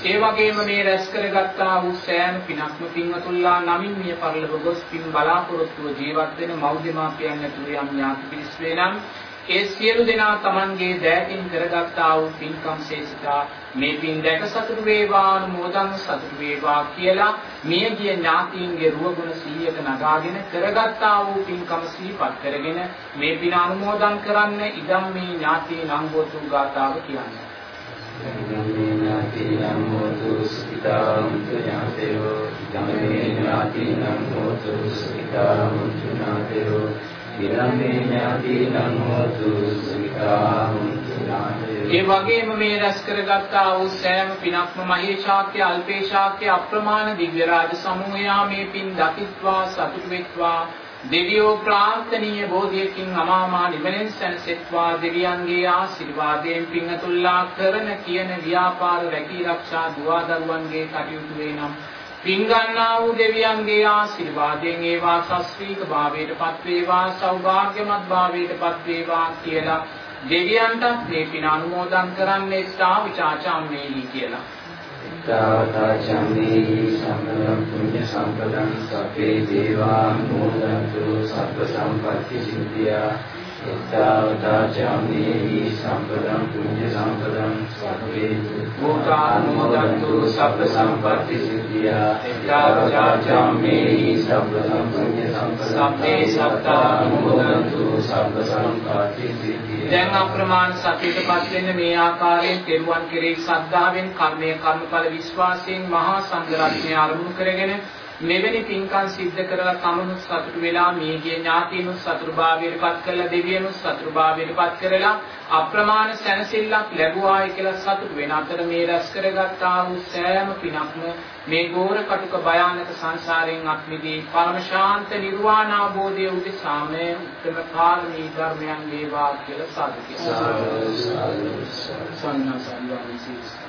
ඒ වගේම මේ රැස් කරගත්තා වූ සෑම පිනක්ම පින්වතුන්ලා නමින් මිය පරලොව ගොස් පින් බලාපොරොත්තුව ජීවත් වෙන මෞර්යමාපියන් ඇතුළු යම් ඥාති පිරිස් වේ නම් ඒ සියලු දෙනා Tamanගේ දෑතින් කරගත්තා වූ පින්කම් ශේෂිතා මේ පින් දැක සතුටු වේවා අනුමෝදන් සතුටු වේවා කියලා මියගිය ඥාතීන්ගේ රුවගුණ 100ක නගාගෙන කරගත්තා වූ පින්කම සිහිපත් කරගෙන මේ පින අනුමෝදන් කරන්න ඉදම් මේ ඥාතී නම් වූ ගාතාව කියන්නේ. ඥාතිනම් හෝතු සුඛිතාන්ත ඥාතයෝ ධම්මේ ඥාතිනම් හෝතු සුඛිතාන්ත ඥාතයෝ ඉදම්මේ ඥාතිනම් හෝතු සුඛිතාන්ත ඥාතයෝ ඒ වගේම මේ රැස් කරගත්තා වූ සෑම පිනක්ම මහේශාක්‍ය අල්පේශාක්‍ය අප්‍රමාණ දිව්‍ය රාජ සමූහයා මේ පින් දකිත්වා සතුටු වෙත්වා දෙවියෝ ප්‍රාර්ථනීය බෝධියකින් අමාමා නිවනෙන් සැනසෙත්වා දෙවියන්ගේ ආශිර්වාදයෙන් පිංගතුල්ලා කරන කියන ව්‍යාපාර රැකී ආරක්ෂා දුවා දරුවන්ගේ කටයුතු වෙනම් පිංගන්නා වූ දෙවියන්ගේ ආශිර්වාදයෙන් ඒවා සස්ත්‍රීක භාවයට පත් වේවා සෞභාග්‍යමත් භාවයට පත් වේවා කියලා දෙවියන්ට මේ පින අනුමෝදන් කරන්නේ සා විචාචාම්මේහි කියලා. තාවතා චම්මේහි සම්පදං පුඤ්ඤ සම්පදං සබ්බේ දේවා නෝදන්තු සබ්බ සම්පත්ති සිද්ධියා. තාවතා චම්මේහි සම්පදං පුඤ්ඤ සම්පදං සබ්බේ භූතානුමෝදන්තු සබ්බ සම්පත්ති සිද්ධියා. තාවතා චම්මේහි සම්පදං පුඤ්ඤ සබ්බේ සත්තානුමෝදන්තු සබ්බ සම්පත්ති සිද්ධියා. දැන් අප්‍රමාණ සත්‍යයටපත් වෙන්න මේ ආකාරයෙන් තෙරුවන් කෙරෙහි ශ්‍රද්ධාවෙන් කර්මය කර්මඵල විශ්වාසයෙන් මහා සංඝරත්නය අරමුණු කරගෙන මෙවැනි පින්කම් සිද්ධ කරලා තමනුත් සතුටු වෙලා මේගේ ඥාතීනුත් සතුටුභාවයටපත් කරලා දෙවියනුත් සතුටුභාවයටපත් කරලා අප්‍රමාණ සැනසෙල්ලක් ලැබුවායි කියලා සතුටු වෙන අතර මේ රැස් කරගත්තා වූ සෑම පිනක්ම මේ ගෝර කටුක භයානක සංසාරයෙන් අත්මිදී පරම ශාන්ත නිර්වාණ අවබෝධය උදෙසාම උත්තර කාර්මී ධර්මයන් වේවා කියලා සාදු කියනවා. සන්නසල්වාන්සී අභිවර්ධන සීලස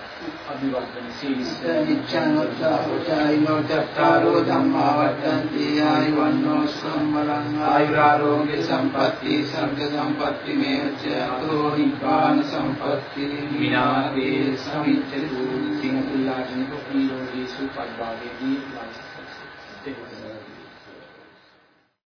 නිච්ඡානොත්ථාපචායිනෝ චත්තාරෝ ධම්මා වර්ධන්ති ආයුවන්නෝ සම්මලං ආයුරාරෝග්‍ය සම්පatti සග්ග සම්පatti මේච අතෝ නිපාන සම්පatti විනාදී සමිච්ඡතු සිංහතුල්ලාට නිරෝගී සුවපත් භාවයේදී වාසය